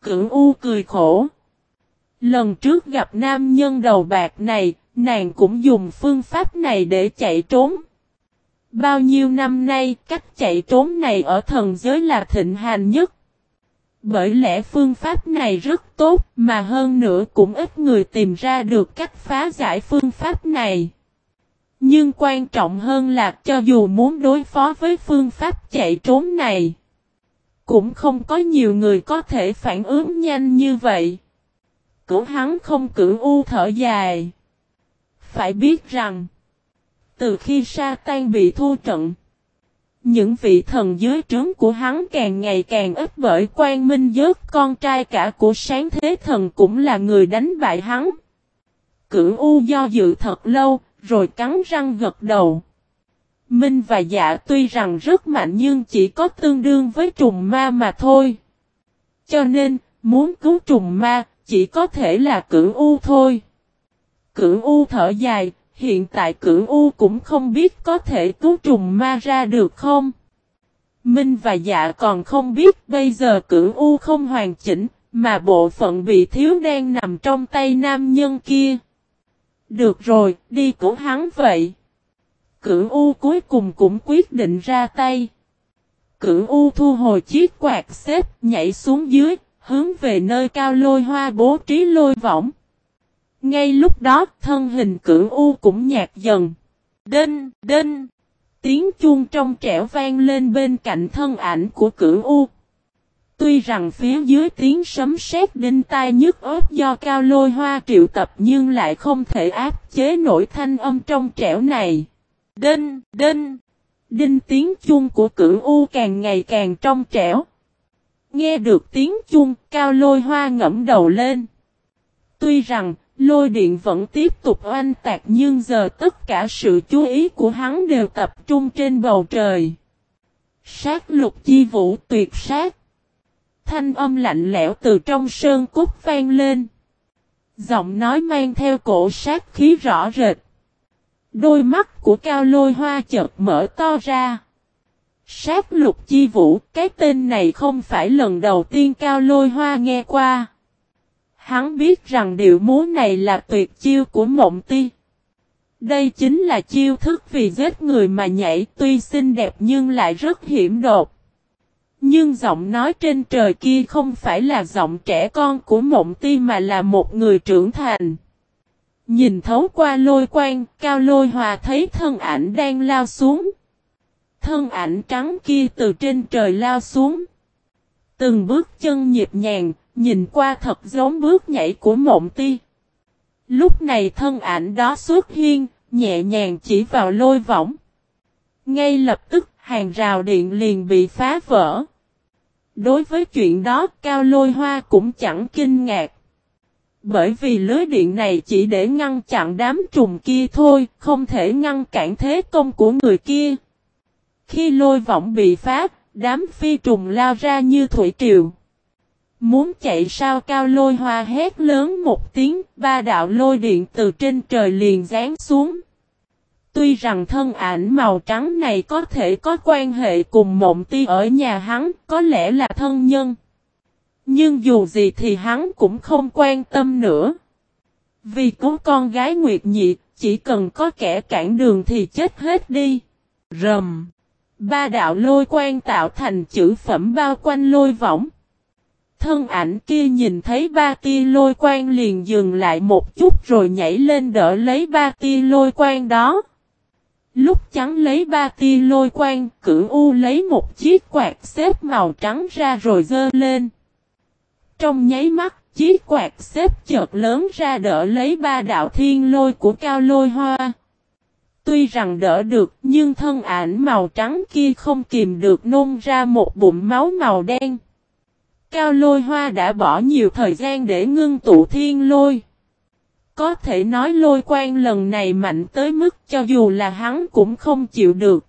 S1: Cửu U cười khổ. Lần trước gặp nam nhân đầu bạc này, nàng cũng dùng phương pháp này để chạy trốn. Bao nhiêu năm nay, cách chạy trốn này ở thần giới là thịnh hành nhất. Bởi lẽ phương pháp này rất tốt, mà hơn nữa cũng ít người tìm ra được cách phá giải phương pháp này. Nhưng quan trọng hơn là cho dù muốn đối phó với phương pháp chạy trốn này, cũng không có nhiều người có thể phản ứng nhanh như vậy. Cửu hắn không cử u thở dài. Phải biết rằng, từ khi sa tan bị thu trận, những vị thần dưới trướng của hắn càng ngày càng ít bởi quan minh giớt con trai cả của sáng thế thần cũng là người đánh bại hắn. Cửu U do dự thật lâu, rồi cắn răng gật đầu. Minh và dạ tuy rằng rất mạnh nhưng chỉ có tương đương với trùng ma mà thôi. Cho nên, muốn cứu trùng ma, chỉ có thể là cửu U thôi. Cửu U thở dài, hiện tại cửu U cũng không biết có thể cứu trùng ma ra được không. Minh và dạ còn không biết bây giờ cửu U không hoàn chỉnh, mà bộ phận bị thiếu đang nằm trong tay nam nhân kia. Được rồi, đi cứu hắn vậy. Cửu U cuối cùng cũng quyết định ra tay. Cửu U thu hồi chiếc quạt xếp, nhảy xuống dưới, hướng về nơi cao lôi hoa bố trí lôi võng. Ngay lúc đó, thân hình cửu U cũng nhạt dần. Đinh, đinh. Tiếng chuông trong trẻo vang lên bên cạnh thân ảnh của cửu U. Tuy rằng phía dưới tiếng sấm sét đinh tai nhức ớt do cao lôi hoa triệu tập nhưng lại không thể áp chế nổi thanh âm trong trẻo này. Đinh, đinh, đinh tiếng chuông của cửu U càng ngày càng trong trẻo. Nghe được tiếng chuông, cao lôi hoa ngẫm đầu lên. Tuy rằng, lôi điện vẫn tiếp tục oanh tạc nhưng giờ tất cả sự chú ý của hắn đều tập trung trên bầu trời. Sát lục chi vũ tuyệt sát. Thanh âm lạnh lẽo từ trong sơn cốt vang lên. Giọng nói mang theo cổ sát khí rõ rệt. Đôi mắt của cao lôi hoa chợt mở to ra. Sát lục chi vũ, cái tên này không phải lần đầu tiên cao lôi hoa nghe qua. Hắn biết rằng điệu múa này là tuyệt chiêu của mộng ti. Đây chính là chiêu thức vì giết người mà nhảy tuy xinh đẹp nhưng lại rất hiểm đột. Nhưng giọng nói trên trời kia không phải là giọng trẻ con của mộng ti mà là một người trưởng thành. Nhìn thấu qua lôi quang, cao lôi hòa thấy thân ảnh đang lao xuống. Thân ảnh trắng kia từ trên trời lao xuống. Từng bước chân nhịp nhàng, nhìn qua thật giống bước nhảy của mộng ti. Lúc này thân ảnh đó xuất hiện, nhẹ nhàng chỉ vào lôi võng. Ngay lập tức hàng rào điện liền bị phá vỡ. Đối với chuyện đó Cao Lôi Hoa cũng chẳng kinh ngạc. Bởi vì lưới điện này chỉ để ngăn chặn đám trùng kia thôi, không thể ngăn cản thế công của người kia. Khi lôi vọng bị phá, đám phi trùng lao ra như thủy triều. Muốn chạy sao cao lôi hoa hét lớn một tiếng, ba đạo lôi điện từ trên trời liền rán xuống. Tuy rằng thân ảnh màu trắng này có thể có quan hệ cùng mộng ti ở nhà hắn, có lẽ là thân nhân. Nhưng dù gì thì hắn cũng không quan tâm nữa. Vì có con gái Nguyệt Nhị, chỉ cần có kẻ cản đường thì chết hết đi. Rầm. Ba đạo lôi quan tạo thành chữ phẩm bao quanh lôi võng. Thân ảnh kia nhìn thấy ba tia lôi quan liền dừng lại một chút rồi nhảy lên đỡ lấy ba tia lôi quan đó. Lúc trắng lấy ba tia lôi quang, cửu U lấy một chiếc quạt xếp màu trắng ra rồi dơ lên. Trong nháy mắt, chiếc quạt xếp chợt lớn ra đỡ lấy ba đạo thiên lôi của cao lôi hoa. Tuy rằng đỡ được, nhưng thân ảnh màu trắng kia không kìm được nôn ra một bụng máu màu đen. Cao lôi hoa đã bỏ nhiều thời gian để ngưng tụ thiên lôi. Có thể nói lôi quan lần này mạnh tới mức cho dù là hắn cũng không chịu được.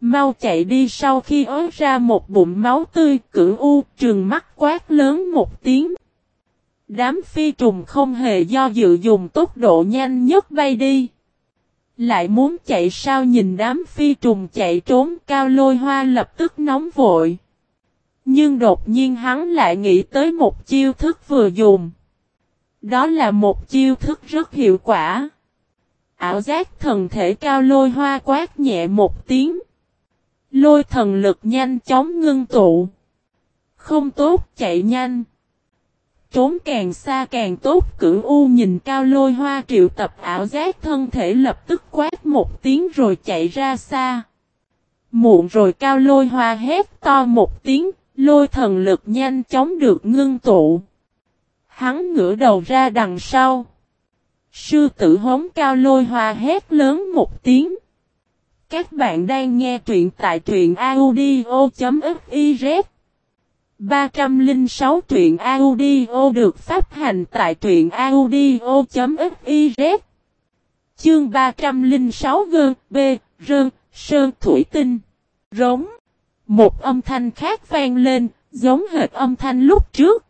S1: Mau chạy đi sau khi ớ ra một bụng máu tươi cử u, trường mắt quát lớn một tiếng. Đám phi trùng không hề do dự dùng tốc độ nhanh nhất bay đi. Lại muốn chạy sao nhìn đám phi trùng chạy trốn, cao lôi hoa lập tức nóng vội. Nhưng đột nhiên hắn lại nghĩ tới một chiêu thức vừa dùng. Đó là một chiêu thức rất hiệu quả. Ảo giác thần thể cao lôi hoa quát nhẹ một tiếng. Lôi thần lực nhanh chóng ngưng tụ. Không tốt chạy nhanh. Trốn càng xa càng tốt cửu u nhìn cao lôi hoa triệu tập ảo giác thân thể lập tức quát một tiếng rồi chạy ra xa. Muộn rồi cao lôi hoa hét to một tiếng, lôi thần lực nhanh chóng được ngưng tụ. Hắn ngửa đầu ra đằng sau. Sư tử hống cao lôi hoa hét lớn một tiếng. Các bạn đang nghe truyện tại truyện audio.fiz 306 truyện audio được phát hành tại truyện audio.fiz Chương 306 G, B, Rơn, Sơn Thủy Tinh, Rống. Một âm thanh khác vang lên, giống hệt âm thanh lúc trước.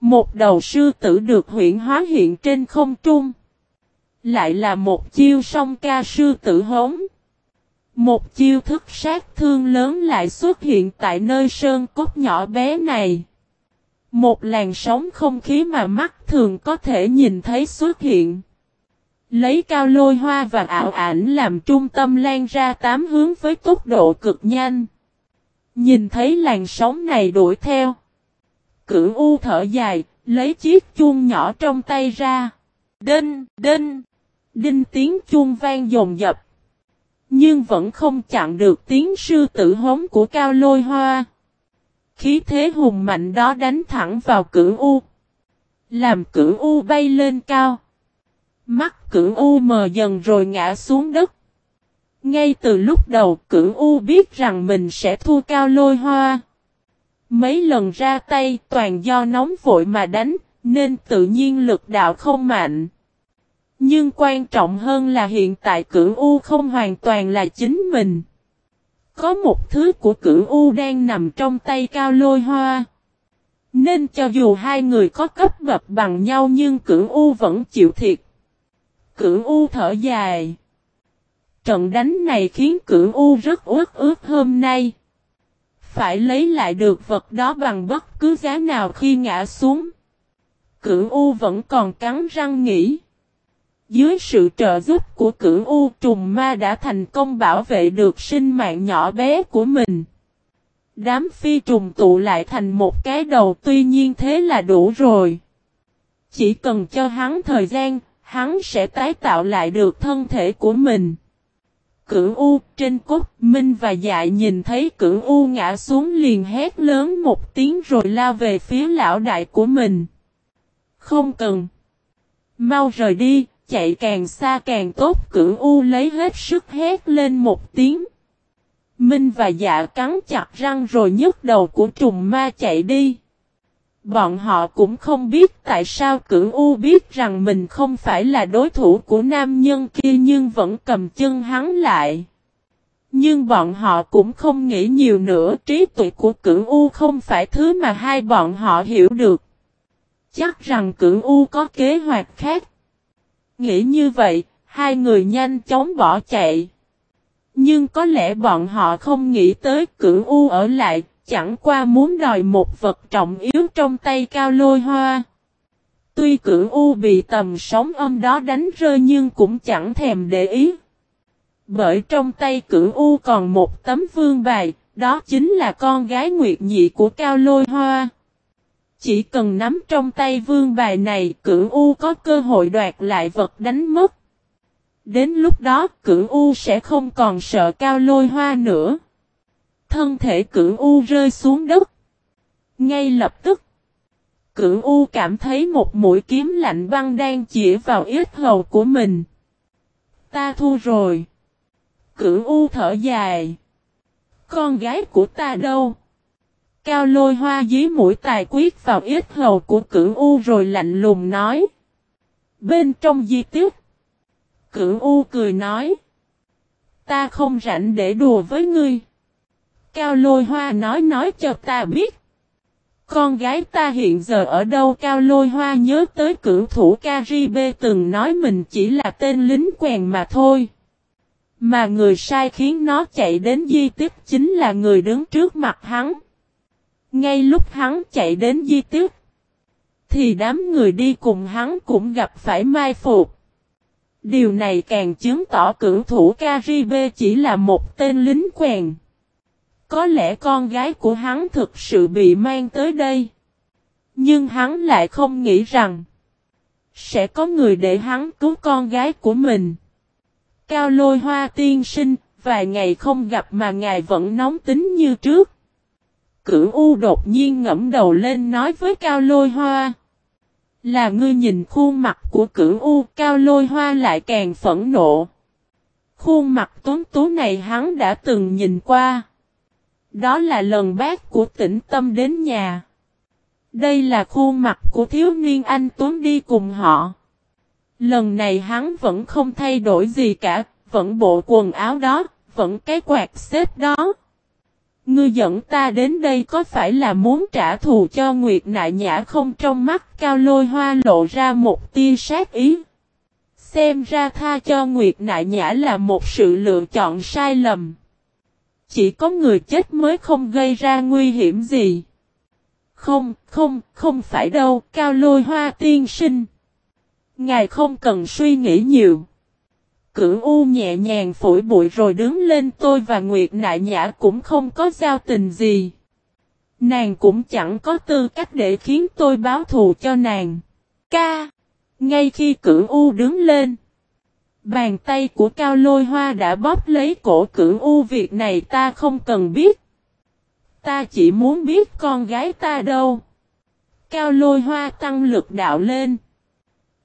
S1: Một đầu sư tử được huyện hóa hiện trên không trung. Lại là một chiêu song ca sư tử hống. Một chiêu thức sát thương lớn lại xuất hiện tại nơi sơn cốt nhỏ bé này. Một làn sóng không khí mà mắt thường có thể nhìn thấy xuất hiện. Lấy cao lôi hoa và ảo ảnh làm trung tâm lan ra tám hướng với tốc độ cực nhanh. Nhìn thấy làn sóng này đuổi theo. Cửu U thở dài, lấy chiếc chuông nhỏ trong tay ra. Đinh, đinh, đinh tiếng chuông vang dồn dập. Nhưng vẫn không chặn được tiếng sư tử hống của cao lôi hoa. Khí thế hùng mạnh đó đánh thẳng vào cửu U. Làm cửu U bay lên cao. Mắt cửu U mờ dần rồi ngã xuống đất. Ngay từ lúc đầu cửu U biết rằng mình sẽ thua cao lôi hoa. Mấy lần ra tay toàn do nóng vội mà đánh, nên tự nhiên lực đạo không mạnh. Nhưng quan trọng hơn là hiện tại cửu U không hoàn toàn là chính mình. Có một thứ của cửu U đang nằm trong tay cao lôi hoa. Nên cho dù hai người có cấp bậc bằng nhau nhưng cửu U vẫn chịu thiệt. Cửu U thở dài. Trận đánh này khiến cửu U rất ướt ướt hôm nay. Phải lấy lại được vật đó bằng bất cứ giá nào khi ngã xuống. Cửu U vẫn còn cắn răng nghĩ. Dưới sự trợ giúp của cửu U trùng ma đã thành công bảo vệ được sinh mạng nhỏ bé của mình. Đám phi trùng tụ lại thành một cái đầu tuy nhiên thế là đủ rồi. Chỉ cần cho hắn thời gian, hắn sẽ tái tạo lại được thân thể của mình. Cửu U trên cốt Minh và dại nhìn thấy cửu U ngã xuống liền hét lớn một tiếng rồi lao về phía lão đại của mình. Không cần. Mau rời đi, chạy càng xa càng tốt cửu U lấy hết sức hét lên một tiếng. Minh và dạ cắn chặt răng rồi nhấc đầu của trùng ma chạy đi. Bọn họ cũng không biết tại sao cửu U biết rằng mình không phải là đối thủ của nam nhân kia nhưng vẫn cầm chân hắn lại. Nhưng bọn họ cũng không nghĩ nhiều nữa trí tuệ của cửu U không phải thứ mà hai bọn họ hiểu được. Chắc rằng cửu U có kế hoạch khác. Nghĩ như vậy, hai người nhanh chóng bỏ chạy. Nhưng có lẽ bọn họ không nghĩ tới cửu U ở lại, chẳng qua muốn đòi một vật trọng yếu trong tay cao lôi hoa. Tuy cửu U bị tầm sóng âm đó đánh rơi nhưng cũng chẳng thèm để ý. Bởi trong tay cửu U còn một tấm vương bài, đó chính là con gái nguyệt nhị của cao lôi hoa. Chỉ cần nắm trong tay vương bài này, cửu U có cơ hội đoạt lại vật đánh mất. Đến lúc đó cửu U sẽ không còn sợ cao lôi hoa nữa. Thân thể cửu U rơi xuống đất. Ngay lập tức. Cửu U cảm thấy một mũi kiếm lạnh băng đang chỉ vào ít hầu của mình. Ta thua rồi. Cửu U thở dài. Con gái của ta đâu? Cao lôi hoa dí mũi tài quyết vào ít hầu của cửu U rồi lạnh lùng nói. Bên trong di tiết. Cửu U cười nói. Ta không rảnh để đùa với ngươi. Cao lôi hoa nói nói cho ta biết. Con gái ta hiện giờ ở đâu Cao lôi hoa nhớ tới cửu thủ Caribe từng nói mình chỉ là tên lính quèn mà thôi. Mà người sai khiến nó chạy đến di tích chính là người đứng trước mặt hắn. Ngay lúc hắn chạy đến di tích, thì đám người đi cùng hắn cũng gặp phải mai phục. Điều này càng chứng tỏ cửu thủ Caribe chỉ là một tên lính quèn. Có lẽ con gái của hắn thực sự bị mang tới đây. Nhưng hắn lại không nghĩ rằng sẽ có người để hắn cứu con gái của mình. Cao lôi hoa tiên sinh, vài ngày không gặp mà ngài vẫn nóng tính như trước. Cửu U đột nhiên ngẫm đầu lên nói với Cao lôi hoa. Là ngươi nhìn khuôn mặt của cửu U, Cao lôi hoa lại càng phẫn nộ. Khuôn mặt tuấn tú này hắn đã từng nhìn qua. Đó là lần bác của tỉnh tâm đến nhà. Đây là khuôn mặt của thiếu niên anh Tuấn đi cùng họ. Lần này hắn vẫn không thay đổi gì cả, vẫn bộ quần áo đó, vẫn cái quạt xếp đó. Ngươi dẫn ta đến đây có phải là muốn trả thù cho Nguyệt Nại Nhã không trong mắt cao lôi hoa lộ ra một tia sát ý. Xem ra tha cho Nguyệt Nại Nhã là một sự lựa chọn sai lầm. Chỉ có người chết mới không gây ra nguy hiểm gì. Không, không, không phải đâu, cao lôi hoa tiên sinh. Ngài không cần suy nghĩ nhiều. Cửu U nhẹ nhàng phổi bụi rồi đứng lên tôi và Nguyệt Nại Nhã cũng không có giao tình gì. Nàng cũng chẳng có tư cách để khiến tôi báo thù cho nàng. Ca! Ngay khi cửu U đứng lên. Bàn tay của Cao Lôi Hoa đã bóp lấy cổ cửu U việc này ta không cần biết. Ta chỉ muốn biết con gái ta đâu. Cao Lôi Hoa tăng lực đạo lên.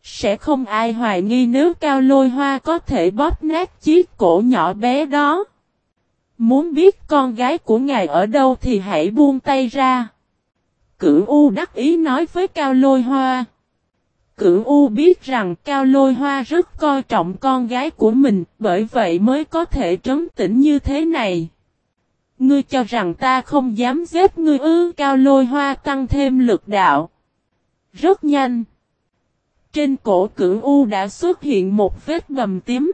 S1: Sẽ không ai hoài nghi nếu Cao Lôi Hoa có thể bóp nát chiếc cổ nhỏ bé đó. Muốn biết con gái của ngài ở đâu thì hãy buông tay ra. Cửu U đắc ý nói với Cao Lôi Hoa. Cửu U biết rằng Cao Lôi Hoa rất coi trọng con gái của mình, bởi vậy mới có thể trấn tĩnh như thế này. Ngươi cho rằng ta không dám giết ngươi ư Cao Lôi Hoa tăng thêm lực đạo. Rất nhanh. Trên cổ cửu U đã xuất hiện một vết bầm tím.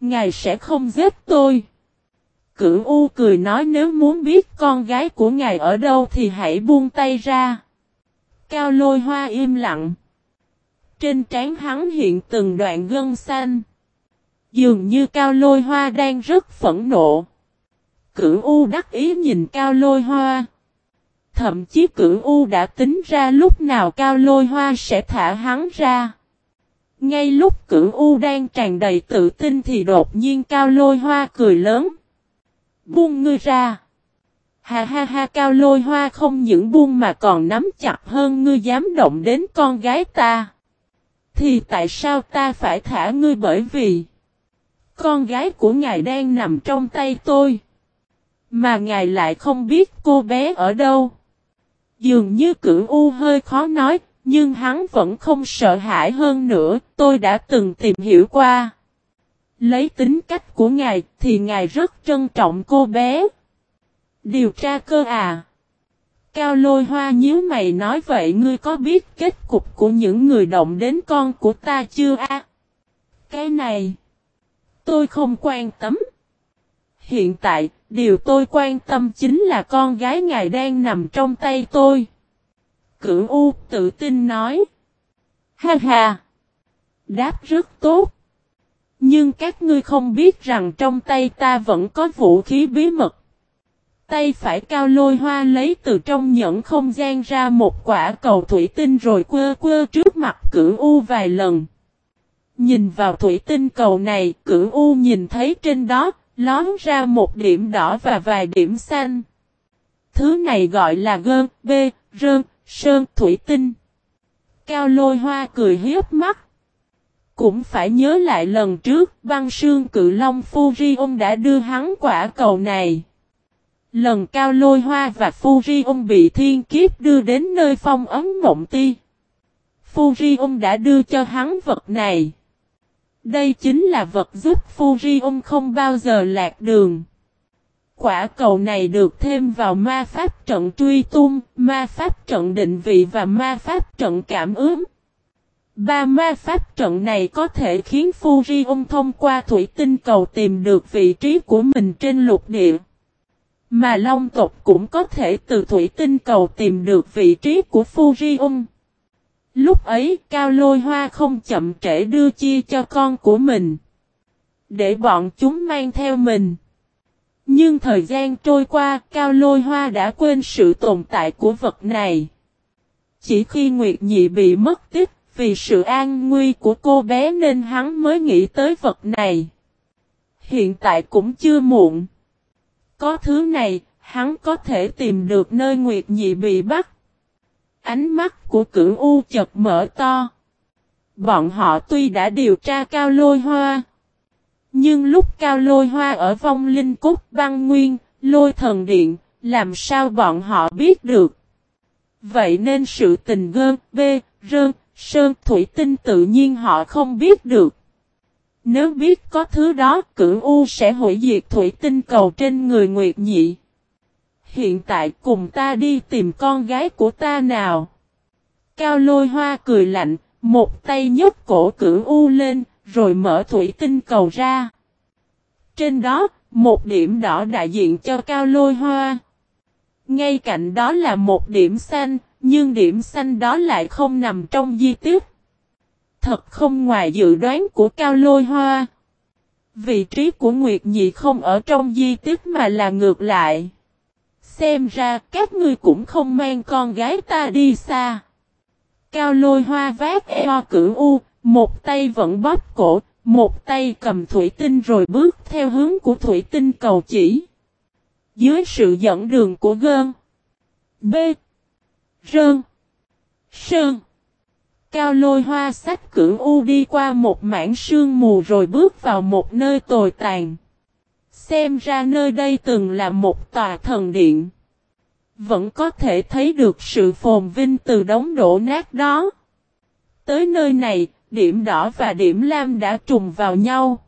S1: Ngài sẽ không giết tôi. Cửu U cười nói nếu muốn biết con gái của ngài ở đâu thì hãy buông tay ra. Cao lôi hoa im lặng. Trên trán hắn hiện từng đoạn gân xanh. Dường như cao lôi hoa đang rất phẫn nộ. Cửu U đắc ý nhìn cao lôi hoa. Thậm chí cửu U đã tính ra lúc nào cao lôi hoa sẽ thả hắn ra. Ngay lúc cửu U đang tràn đầy tự tin thì đột nhiên cao lôi hoa cười lớn. Buông ngươi ra. Ha ha ha, cao lôi hoa không những buông mà còn nắm chặt hơn, ngươi dám động đến con gái ta. Thì tại sao ta phải thả ngươi bởi vì con gái của ngài đang nằm trong tay tôi. Mà ngài lại không biết cô bé ở đâu. Dường như cửu u hơi khó nói, nhưng hắn vẫn không sợ hãi hơn nữa, tôi đã từng tìm hiểu qua. Lấy tính cách của ngài thì ngài rất trân trọng cô bé. Điều tra cơ à. Cao lôi hoa nhíu mày nói vậy ngươi có biết kết cục của những người động đến con của ta chưa a? Cái này, tôi không quan tâm. Hiện tại, điều tôi quan tâm chính là con gái ngài đang nằm trong tay tôi. Cửu U tự tin nói. Ha ha! Đáp rất tốt. Nhưng các ngươi không biết rằng trong tay ta vẫn có vũ khí bí mật. Tay phải cao lôi hoa lấy từ trong nhẫn không gian ra một quả cầu thủy tinh rồi quơ quơ trước mặt cửu U vài lần. Nhìn vào thủy tinh cầu này, cửu U nhìn thấy trên đó, lón ra một điểm đỏ và vài điểm xanh. Thứ này gọi là gơn, bê, rơn, sơn, thủy tinh. Cao lôi hoa cười hiếp mắt. Cũng phải nhớ lại lần trước băng sương cự long Furion đã đưa hắn quả cầu này. Lần cao lôi hoa và Furion bị thiên kiếp đưa đến nơi phong ấm mộng ti. Furion đã đưa cho hắn vật này. Đây chính là vật giúp Furion không bao giờ lạc đường. Quả cầu này được thêm vào ma pháp trận truy tung, ma pháp trận định vị và ma pháp trận cảm ứng. Ba ma pháp trận này có thể khiến Furion thông qua thủy tinh cầu tìm được vị trí của mình trên lục địa. Mà Long tộc cũng có thể từ thủy tinh cầu tìm được vị trí của Furion. Lúc ấy, Cao Lôi Hoa không chậm trễ đưa chia cho con của mình. Để bọn chúng mang theo mình. Nhưng thời gian trôi qua, Cao Lôi Hoa đã quên sự tồn tại của vật này. Chỉ khi Nguyệt Nhị bị mất tích, vì sự an nguy của cô bé nên hắn mới nghĩ tới vật này. Hiện tại cũng chưa muộn. Có thứ này, hắn có thể tìm được nơi Nguyệt Nhị bị bắt. Ánh mắt của cửu U chật mở to. Bọn họ tuy đã điều tra cao lôi hoa. Nhưng lúc cao lôi hoa ở vong linh cúc băng nguyên, lôi thần điện, làm sao bọn họ biết được. Vậy nên sự tình gơn, bê, rơn, sơn, thủy tinh tự nhiên họ không biết được. Nếu biết có thứ đó, cửu U sẽ hủy diệt thủy tinh cầu trên người Nguyệt Nhị. Hiện tại cùng ta đi tìm con gái của ta nào. Cao lôi hoa cười lạnh, một tay nhấc cổ cửu U lên, rồi mở thủy tinh cầu ra. Trên đó, một điểm đỏ đại diện cho cao lôi hoa. Ngay cạnh đó là một điểm xanh, nhưng điểm xanh đó lại không nằm trong di tiết. Thật không ngoài dự đoán của cao lôi hoa. Vị trí của Nguyệt Nhị không ở trong di tích mà là ngược lại. Xem ra các ngươi cũng không mang con gái ta đi xa. Cao lôi hoa vác eo cửu u, một tay vẫn bóp cổ, một tay cầm thủy tinh rồi bước theo hướng của thủy tinh cầu chỉ. Dưới sự dẫn đường của gơn. B. Rơn. Sơn. Cao lôi hoa sách cửu u đi qua một mảng sương mù rồi bước vào một nơi tồi tàn. Xem ra nơi đây từng là một tòa thần điện. Vẫn có thể thấy được sự phồn vinh từ đống đổ nát đó. Tới nơi này, điểm đỏ và điểm lam đã trùng vào nhau.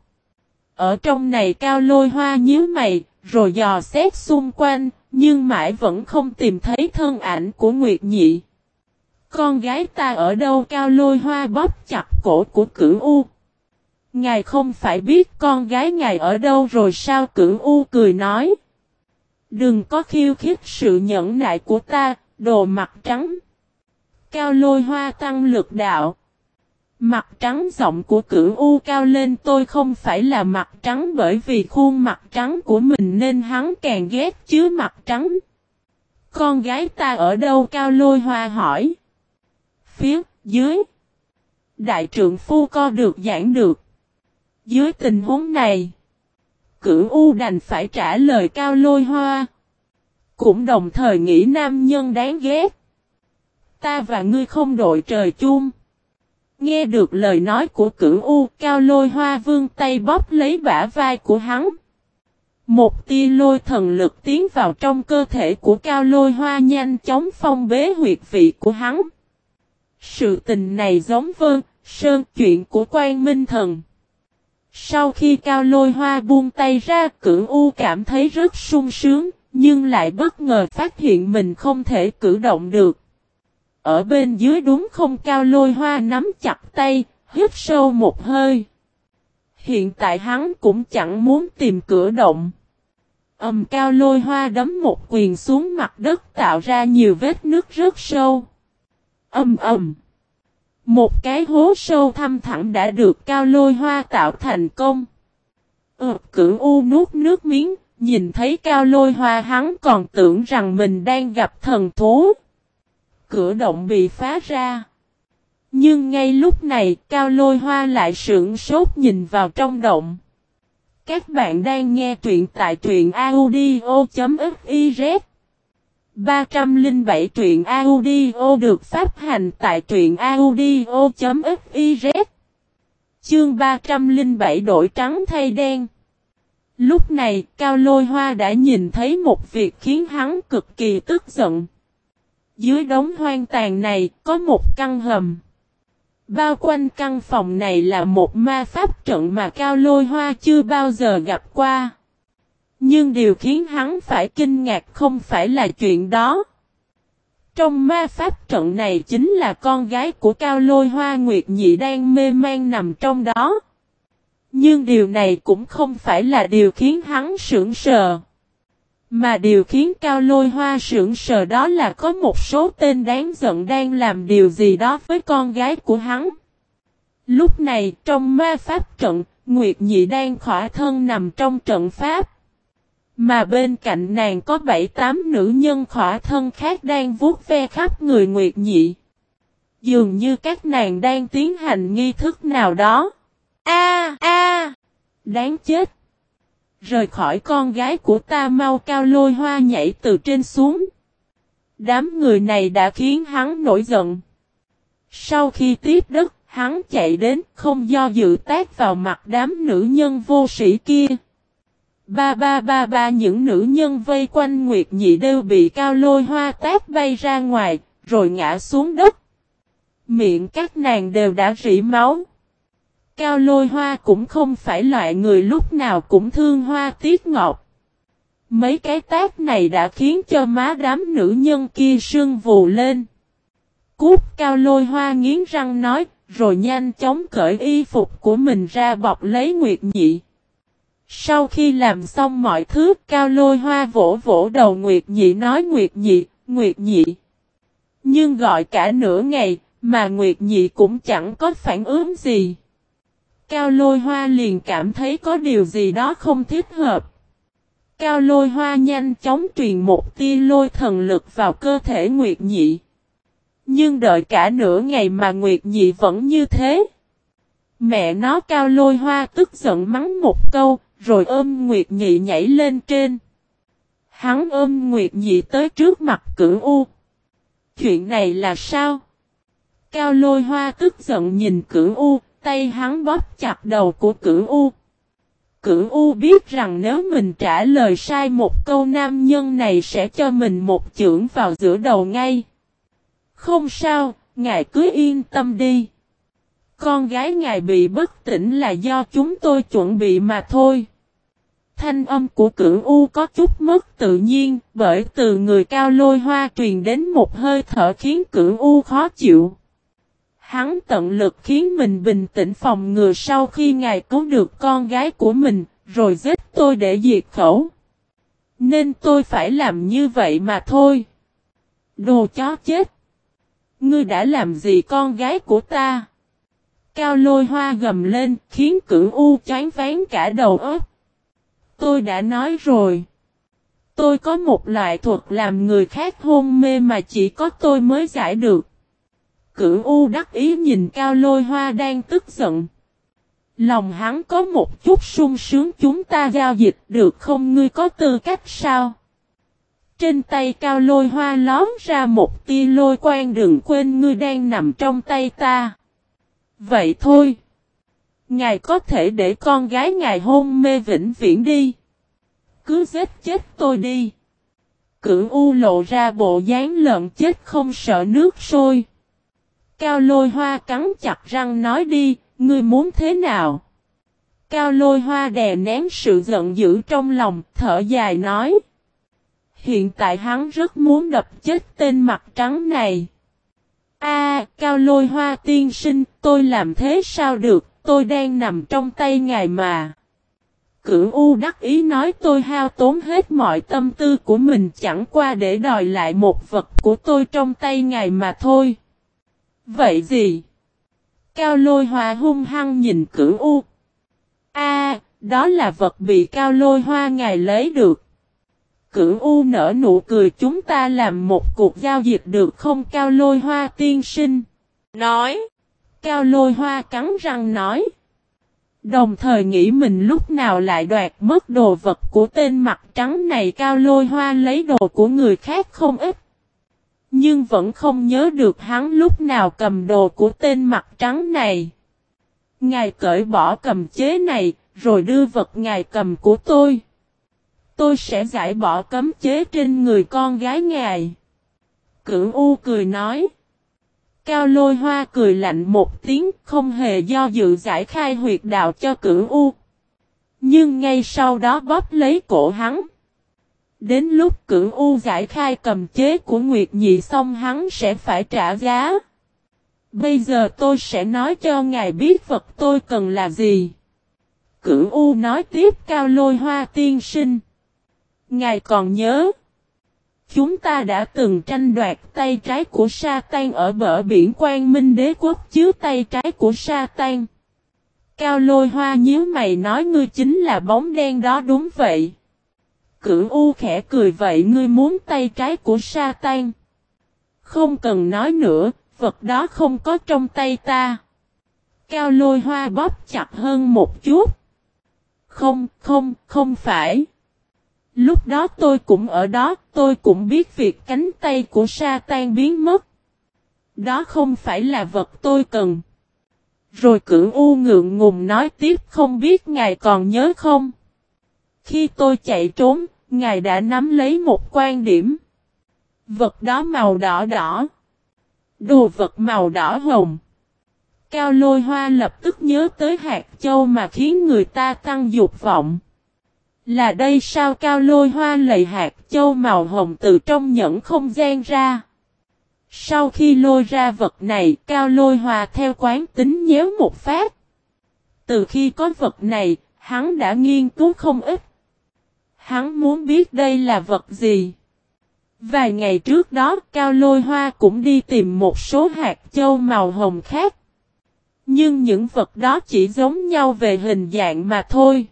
S1: Ở trong này cao lôi hoa nhíu mày, rồi dò xét xung quanh, nhưng mãi vẫn không tìm thấy thân ảnh của Nguyệt Nhị. Con gái ta ở đâu cao lôi hoa bóp chặt cổ của cửu U. Ngài không phải biết con gái ngài ở đâu rồi sao cửu U cười nói. Đừng có khiêu khích sự nhẫn nại của ta, đồ mặt trắng. Cao lôi hoa tăng lực đạo. Mặt trắng giọng của cửu U cao lên tôi không phải là mặt trắng bởi vì khuôn mặt trắng của mình nên hắn càng ghét chứ mặt trắng. Con gái ta ở đâu cao lôi hoa hỏi. Phía dưới. Đại trượng phu co được giảng được. Dưới tình huống này. Cửu U đành phải trả lời cao lôi hoa. Cũng đồng thời nghĩ nam nhân đáng ghét. Ta và ngươi không đội trời chung. Nghe được lời nói của cửu U, cao lôi hoa vương tay bóp lấy bả vai của hắn. Một tia lôi thần lực tiến vào trong cơ thể của cao lôi hoa nhanh chóng phong bế huyệt vị của hắn. Sự tình này giống vơn, sơn chuyện của quan minh thần. Sau khi cao lôi hoa buông tay ra cử U cảm thấy rất sung sướng, nhưng lại bất ngờ phát hiện mình không thể cử động được. Ở bên dưới đúng không cao lôi hoa nắm chặt tay, hít sâu một hơi. Hiện tại hắn cũng chẳng muốn tìm cửa động. Ầm cao lôi hoa đấm một quyền xuống mặt đất tạo ra nhiều vết nước rất sâu. Âm ầm. Một cái hố sâu thăm thẳm đã được cao lôi hoa tạo thành công. Ờ, cửu u nuốt nước miếng, nhìn thấy cao lôi hoa hắn còn tưởng rằng mình đang gặp thần thú cửa động bị phá ra. Nhưng ngay lúc này, Cao Lôi Hoa lại sững sốt nhìn vào trong động. Các bạn đang nghe truyện tại truyện audio.fif 307 truyện audio được phát hành tại truyện audio.fiz Chương 307 đổi trắng thay đen Lúc này, Cao Lôi Hoa đã nhìn thấy một việc khiến hắn cực kỳ tức giận. Dưới đống hoang tàn này, có một căn hầm. Bao quanh căn phòng này là một ma pháp trận mà Cao Lôi Hoa chưa bao giờ gặp qua. Nhưng điều khiến hắn phải kinh ngạc không phải là chuyện đó. Trong ma pháp trận này chính là con gái của Cao Lôi Hoa Nguyệt Nhị đang mê man nằm trong đó. Nhưng điều này cũng không phải là điều khiến hắn sững sờ. Mà điều khiến Cao Lôi Hoa sững sờ đó là có một số tên đáng giận đang làm điều gì đó với con gái của hắn. Lúc này trong ma pháp trận, Nguyệt Nhị đang khỏa thân nằm trong trận pháp. Mà bên cạnh nàng có bảy tám nữ nhân khỏa thân khác đang vuốt ve khắp người Nguyệt Nhị. Dường như các nàng đang tiến hành nghi thức nào đó. A a Đáng chết! Rời khỏi con gái của ta mau cao lôi hoa nhảy từ trên xuống. Đám người này đã khiến hắn nổi giận. Sau khi tiếp đất, hắn chạy đến không do dự tác vào mặt đám nữ nhân vô sĩ kia. Ba ba ba ba những nữ nhân vây quanh Nguyệt Nhị đều bị cao lôi hoa tát bay ra ngoài, rồi ngã xuống đất. Miệng các nàng đều đã rỉ máu. Cao lôi hoa cũng không phải loại người lúc nào cũng thương hoa tiết ngọt. Mấy cái tác này đã khiến cho má đám nữ nhân kia sưng vù lên. Cút cao lôi hoa nghiến răng nói, rồi nhanh chóng cởi y phục của mình ra bọc lấy Nguyệt Nhị. Sau khi làm xong mọi thứ, cao lôi hoa vỗ vỗ đầu Nguyệt Nhị nói Nguyệt Nhị, Nguyệt Nhị. Nhưng gọi cả nửa ngày, mà Nguyệt Nhị cũng chẳng có phản ứng gì. Cao lôi hoa liền cảm thấy có điều gì đó không thích hợp. Cao lôi hoa nhanh chóng truyền một tia lôi thần lực vào cơ thể Nguyệt Nhị. Nhưng đợi cả nửa ngày mà Nguyệt Nhị vẫn như thế. Mẹ nó cao lôi hoa tức giận mắng một câu, rồi ôm Nguyệt Nhị nhảy lên trên. Hắn ôm Nguyệt Nhị tới trước mặt cửu U. Chuyện này là sao? Cao lôi hoa tức giận nhìn cửu U, tay hắn bóp chặt đầu của cửu U. Cửu U biết rằng nếu mình trả lời sai một câu nam nhân này sẽ cho mình một chưởng vào giữa đầu ngay. Không sao, ngài cứ yên tâm đi. Con gái ngài bị bất tỉnh là do chúng tôi chuẩn bị mà thôi. Thanh âm của cửu U có chút mất tự nhiên, bởi từ người cao lôi hoa truyền đến một hơi thở khiến cửu U khó chịu. Hắn tận lực khiến mình bình tĩnh phòng ngừa sau khi ngài cứu được con gái của mình, rồi giết tôi để diệt khẩu. Nên tôi phải làm như vậy mà thôi. Đồ chó chết. Ngươi đã làm gì con gái của ta? Cao lôi hoa gầm lên, khiến cửu u chán ván cả đầu óc. Tôi đã nói rồi. Tôi có một loại thuật làm người khác hôn mê mà chỉ có tôi mới giải được. Cửu U đắc ý nhìn Cao Lôi Hoa đang tức giận. Lòng hắn có một chút sung sướng chúng ta giao dịch được không ngươi có tư cách sao? Trên tay Cao Lôi Hoa lón ra một tia lôi quan đừng quên, ngươi đang nằm trong tay ta. Vậy thôi. Ngài có thể để con gái ngài hôn mê vĩnh viễn đi. Cứ giết chết tôi đi. Cửu U lộ ra bộ dáng lợn chết không sợ nước sôi. Cao lôi hoa cắn chặt răng nói đi, ngươi muốn thế nào? Cao lôi hoa đè nén sự giận dữ trong lòng, thở dài nói. Hiện tại hắn rất muốn đập chết tên mặt trắng này. A, cao lôi hoa tiên sinh, tôi làm thế sao được, tôi đang nằm trong tay ngài mà. Cửu U đắc ý nói tôi hao tốn hết mọi tâm tư của mình chẳng qua để đòi lại một vật của tôi trong tay ngài mà thôi. Vậy gì? Cao lôi hoa hung hăng nhìn cửu U. A, đó là vật bị cao lôi hoa ngài lấy được. Cửu U nở nụ cười chúng ta làm một cuộc giao dịch được không cao lôi hoa tiên sinh. Nói, Cao lôi hoa cắn răng nói. Đồng thời nghĩ mình lúc nào lại đoạt mất đồ vật của tên mặt trắng này cao lôi hoa lấy đồ của người khác không ít. Nhưng vẫn không nhớ được hắn lúc nào cầm đồ của tên mặt trắng này. Ngài cởi bỏ cầm chế này, rồi đưa vật ngài cầm của tôi. Tôi sẽ giải bỏ cấm chế trên người con gái ngài. Cửu U cười nói. Cao lôi hoa cười lạnh một tiếng, không hề do dự giải khai huyệt đạo cho cửu U. Nhưng ngay sau đó bóp lấy cổ hắn. Đến lúc cửu U giải khai cầm chế của Nguyệt Nhị xong hắn sẽ phải trả giá. Bây giờ tôi sẽ nói cho ngài biết vật tôi cần là gì. Cửu U nói tiếp, cao lôi hoa tiên sinh. Ngài còn nhớ. Chúng ta đã từng tranh đoạt tay trái của sa tan ở bờ biển Quang Minh đế quốc chứ tay trái của sa tan. Cao lôi hoa nhíu mày nói ngươi chính là bóng đen đó đúng vậy. Cửu U khẽ cười vậy ngươi muốn tay trái của sa tan. Không cần nói nữa, vật đó không có trong tay ta. Cao lôi hoa bóp chặt hơn một chút. Không, không, không phải. Lúc đó tôi cũng ở đó, tôi cũng biết việc cánh tay của sa tan biến mất. Đó không phải là vật tôi cần. Rồi cửu u ngượng ngùng nói tiếp không biết ngài còn nhớ không? Khi tôi chạy trốn, ngài đã nắm lấy một quan điểm. Vật đó màu đỏ đỏ. Đồ vật màu đỏ hồng. Cao lôi hoa lập tức nhớ tới hạt châu mà khiến người ta tăng dục vọng. Là đây sao cao lôi hoa lầy hạt châu màu hồng từ trong nhẫn không gian ra. Sau khi lôi ra vật này, cao lôi hoa theo quán tính nhéo một phát. Từ khi có vật này, hắn đã nghiên cứu không ít. Hắn muốn biết đây là vật gì. Vài ngày trước đó, Cao Lôi Hoa cũng đi tìm một số hạt châu màu hồng khác. Nhưng những vật đó chỉ giống nhau về hình dạng mà thôi.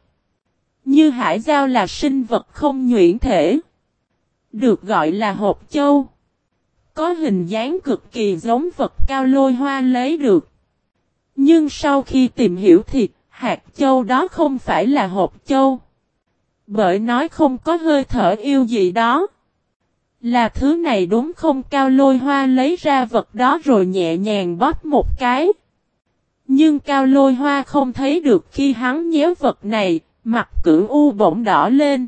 S1: Như hải giao là sinh vật không nhuyễn thể. Được gọi là hộp châu. Có hình dáng cực kỳ giống vật cao lôi hoa lấy được. Nhưng sau khi tìm hiểu thì hạt châu đó không phải là hộp châu. Bởi nói không có hơi thở yêu gì đó. Là thứ này đúng không cao lôi hoa lấy ra vật đó rồi nhẹ nhàng bóp một cái. Nhưng cao lôi hoa không thấy được khi hắn nhéo vật này, mặt cửu u bỗng đỏ lên.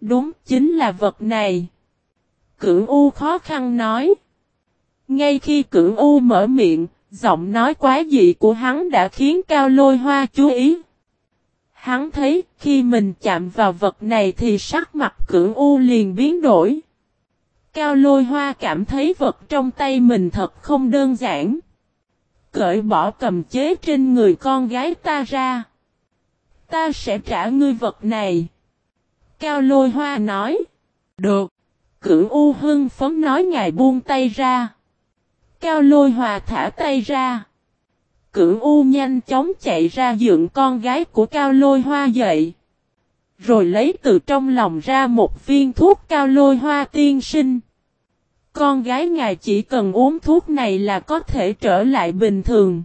S1: Đúng chính là vật này. Cửu u khó khăn nói. Ngay khi cửu u mở miệng, giọng nói quá dị của hắn đã khiến cao lôi hoa chú ý. Hắn thấy khi mình chạm vào vật này thì sắc mặt cửu u liền biến đổi. Cao lôi hoa cảm thấy vật trong tay mình thật không đơn giản. Cởi bỏ cầm chế trên người con gái ta ra. Ta sẽ trả ngươi vật này. Cao lôi hoa nói. Được. Cửu U hưng phấn nói ngài buông tay ra. Cao lôi hòa thả tay ra. Cửu U nhanh chóng chạy ra dựng con gái của Cao lôi hoa dậy. Rồi lấy từ trong lòng ra một viên thuốc Cao lôi hoa tiên sinh. Con gái ngài chỉ cần uống thuốc này là có thể trở lại bình thường.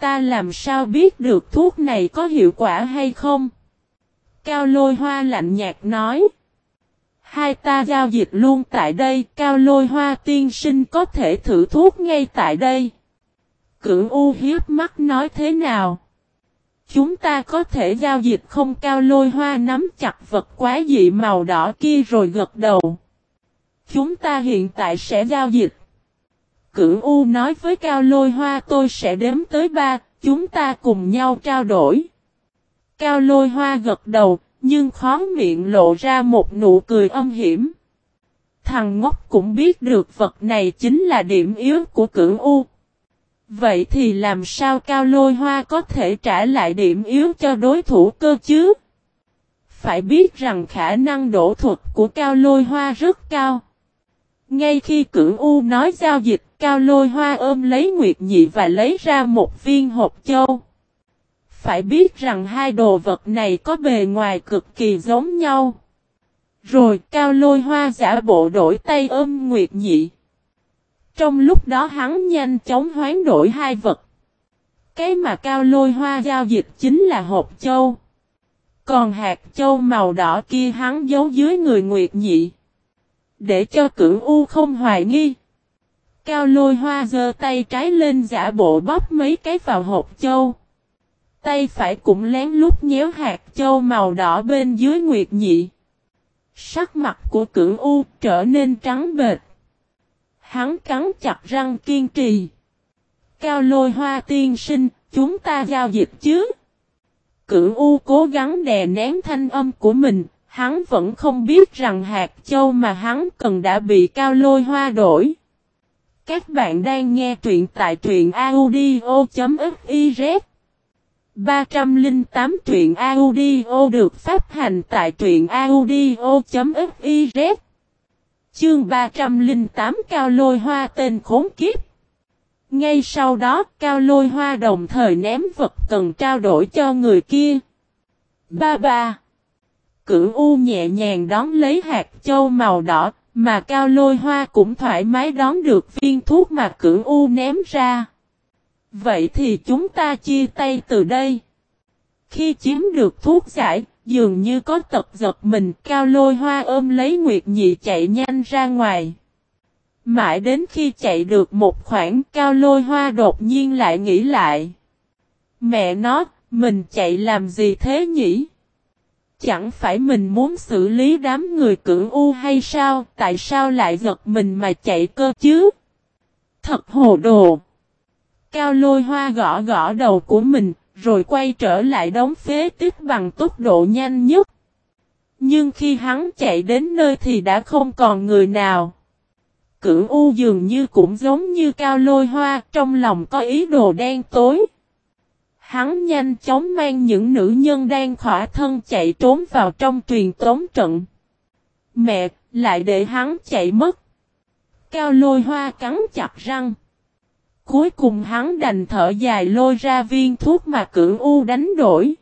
S1: Ta làm sao biết được thuốc này có hiệu quả hay không? Cao lôi hoa lạnh nhạt nói. Hai ta giao dịch luôn tại đây, cao lôi hoa tiên sinh có thể thử thuốc ngay tại đây. Cửu U hiếp mắt nói thế nào? Chúng ta có thể giao dịch không cao lôi hoa nắm chặt vật quá dị màu đỏ kia rồi gật đầu. Chúng ta hiện tại sẽ giao dịch. Cửu U nói với Cao Lôi Hoa tôi sẽ đếm tới ba, chúng ta cùng nhau trao đổi. Cao Lôi Hoa gật đầu, nhưng khó miệng lộ ra một nụ cười âm hiểm. Thằng ngốc cũng biết được vật này chính là điểm yếu của cửu U. Vậy thì làm sao Cao Lôi Hoa có thể trả lại điểm yếu cho đối thủ cơ chứ? Phải biết rằng khả năng đổ thuật của Cao Lôi Hoa rất cao. Ngay khi cửu U nói giao dịch, Cao Lôi Hoa ôm lấy Nguyệt Nhị và lấy ra một viên hộp châu. Phải biết rằng hai đồ vật này có bề ngoài cực kỳ giống nhau. Rồi Cao Lôi Hoa giả bộ đổi tay ôm Nguyệt Nhị. Trong lúc đó hắn nhanh chóng hoán đổi hai vật. Cái mà cao lôi hoa giao dịch chính là hộp châu. Còn hạt châu màu đỏ kia hắn giấu dưới người Nguyệt Nhị. Để cho cửu U không hoài nghi. Cao lôi hoa giơ tay trái lên giả bộ bóp mấy cái vào hộp châu. Tay phải cũng lén lút nhéo hạt châu màu đỏ bên dưới Nguyệt Nhị. Sắc mặt của cửu U trở nên trắng bệt. Hắn cắn chặt răng kiên trì. Cao lôi hoa tiên sinh, chúng ta giao dịch chứ? Cửu U cố gắng đè nén thanh âm của mình, hắn vẫn không biết rằng hạt châu mà hắn cần đã bị cao lôi hoa đổi. Các bạn đang nghe truyện tại truyện audio.fiz 308 truyện audio được phát hành tại truyện audio.fiz Chương 308 Cao Lôi Hoa tên khốn kiếp ngay sau đó cao lôi hoa đồng thời ném vật cần trao đổi cho người kia. Ba ba. Cửu U nhẹ nhàng đón lấy hạt châu màu đỏ, mà cao lôi hoa cũng thoải mái đón được viên thuốc mà cửu U ném ra. Vậy thì chúng ta chia tay từ đây. Khi chiếm được thuốc giải, dường như có tật giật mình, cao lôi hoa ôm lấy Nguyệt Nhị chạy nhanh ra ngoài. Mãi đến khi chạy được một khoảng cao lôi hoa đột nhiên lại nghĩ lại. Mẹ nó, mình chạy làm gì thế nhỉ? Chẳng phải mình muốn xử lý đám người cưỡng u hay sao? Tại sao lại giật mình mà chạy cơ chứ? Thật hồ đồ! Cao lôi hoa gõ gõ đầu của mình, rồi quay trở lại đóng phế tích bằng tốc độ nhanh nhất. Nhưng khi hắn chạy đến nơi thì đã không còn người nào. Cửu U dường như cũng giống như cao lôi hoa, trong lòng có ý đồ đen tối. Hắn nhanh chóng mang những nữ nhân đang khỏa thân chạy trốn vào trong truyền tống trận. Mẹ, lại để hắn chạy mất. Cao lôi hoa cắn chặt răng. Cuối cùng hắn đành thở dài lôi ra viên thuốc mà cửu U đánh đổi.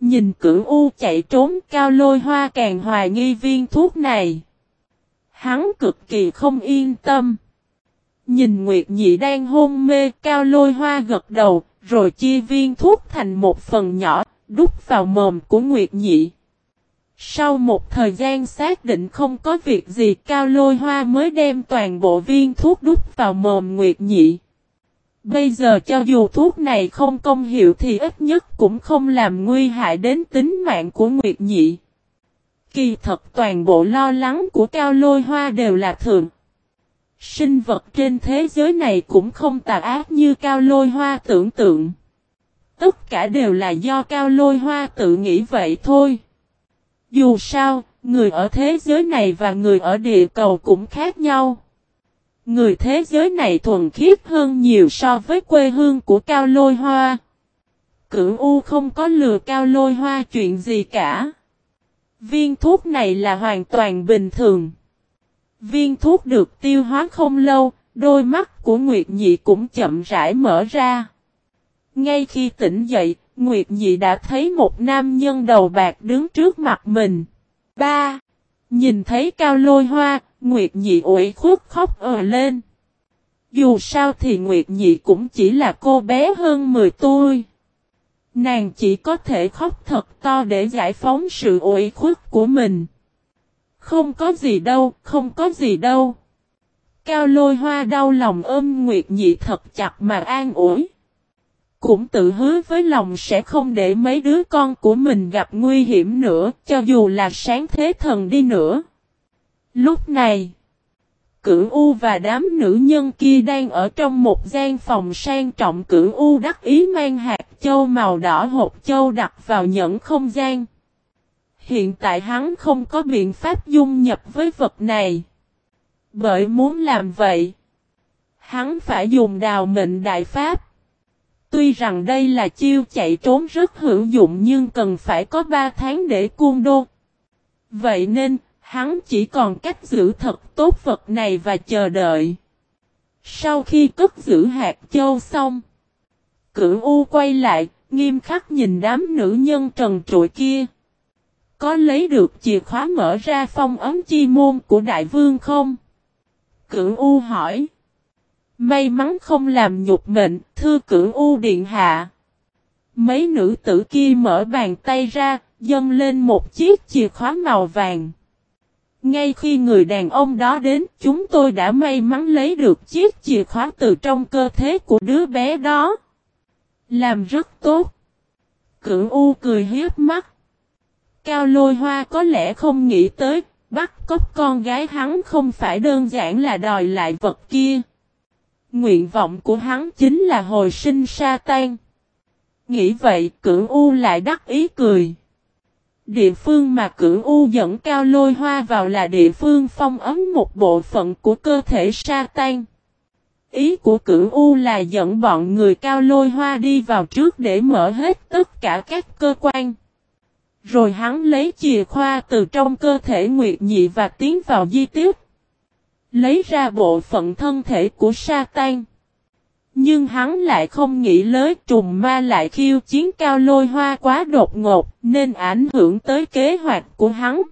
S1: Nhìn cửu U chạy trốn cao lôi hoa càng hoài nghi viên thuốc này. Hắn cực kỳ không yên tâm. Nhìn Nguyệt Nhị đang hôn mê cao lôi hoa gật đầu, rồi chia viên thuốc thành một phần nhỏ, đút vào mồm của Nguyệt Nhị. Sau một thời gian xác định không có việc gì cao lôi hoa mới đem toàn bộ viên thuốc đút vào mồm Nguyệt Nhị. Bây giờ cho dù thuốc này không công hiệu thì ít nhất cũng không làm nguy hại đến tính mạng của Nguyệt Nhị. Kỳ thật toàn bộ lo lắng của Cao Lôi Hoa đều là thường. Sinh vật trên thế giới này cũng không tà ác như Cao Lôi Hoa tưởng tượng. Tất cả đều là do Cao Lôi Hoa tự nghĩ vậy thôi. Dù sao, người ở thế giới này và người ở địa cầu cũng khác nhau. Người thế giới này thuần khiết hơn nhiều so với quê hương của Cao Lôi Hoa. Cửu U không có lừa Cao Lôi Hoa chuyện gì cả. Viên thuốc này là hoàn toàn bình thường. Viên thuốc được tiêu hóa không lâu, đôi mắt của Nguyệt Nhị cũng chậm rãi mở ra. Ngay khi tỉnh dậy, Nguyệt Nhị đã thấy một nam nhân đầu bạc đứng trước mặt mình. Ba. Nhìn thấy cao lôi hoa, Nguyệt Nhị ủi khuất khóc ờ lên. Dù sao thì Nguyệt Nhị cũng chỉ là cô bé hơn 10 tuổi. Nàng chỉ có thể khóc thật to để giải phóng sự ủi khuất của mình. Không có gì đâu, không có gì đâu. Cao lôi hoa đau lòng ôm Nguyệt Nhị thật chặt mà an ủi. Cũng tự hứa với lòng sẽ không để mấy đứa con của mình gặp nguy hiểm nữa, cho dù là sáng thế thần đi nữa. Lúc này, Cửu U và đám nữ nhân kia đang ở trong một gian phòng sang trọng Cửu U đắc ý mang hạt châu màu đỏ hộp châu đặt vào nhẫn không gian. Hiện tại hắn không có biện pháp dung nhập với vật này. Bởi muốn làm vậy, hắn phải dùng đào mệnh đại pháp. Tuy rằng đây là chiêu chạy trốn rất hữu dụng nhưng cần phải có 3 tháng để cung đô. Vậy nên, Hắn chỉ còn cách giữ thật tốt vật này và chờ đợi. Sau khi cất giữ hạt châu xong, cửu U quay lại, nghiêm khắc nhìn đám nữ nhân trần trụi kia. Có lấy được chìa khóa mở ra phong ấm chi môn của đại vương không? Cửu U hỏi. May mắn không làm nhục mệnh, thư cửu u điện hạ. Mấy nữ tử kia mở bàn tay ra, dâng lên một chiếc chìa khóa màu vàng. Ngay khi người đàn ông đó đến, chúng tôi đã may mắn lấy được chiếc chìa khóa từ trong cơ thể của đứa bé đó. Làm rất tốt. Cửu U cười hiếp mắt. Cao lôi hoa có lẽ không nghĩ tới, bắt cóc con gái hắn không phải đơn giản là đòi lại vật kia. Nguyện vọng của hắn chính là hồi sinh sa tan. Nghĩ vậy, cửu U lại đắc ý cười. Địa phương mà cửu U dẫn cao lôi hoa vào là địa phương phong ấm một bộ phận của cơ thể sa tan. Ý của cửu U là dẫn bọn người cao lôi hoa đi vào trước để mở hết tất cả các cơ quan. Rồi hắn lấy chìa khoa từ trong cơ thể Nguyệt Nhị và tiến vào di tiếp. Lấy ra bộ phận thân thể của sa tan. Nhưng hắn lại không nghĩ lới trùng ma lại khiêu chiến cao lôi hoa quá đột ngột, nên ảnh hưởng tới kế hoạch của hắn.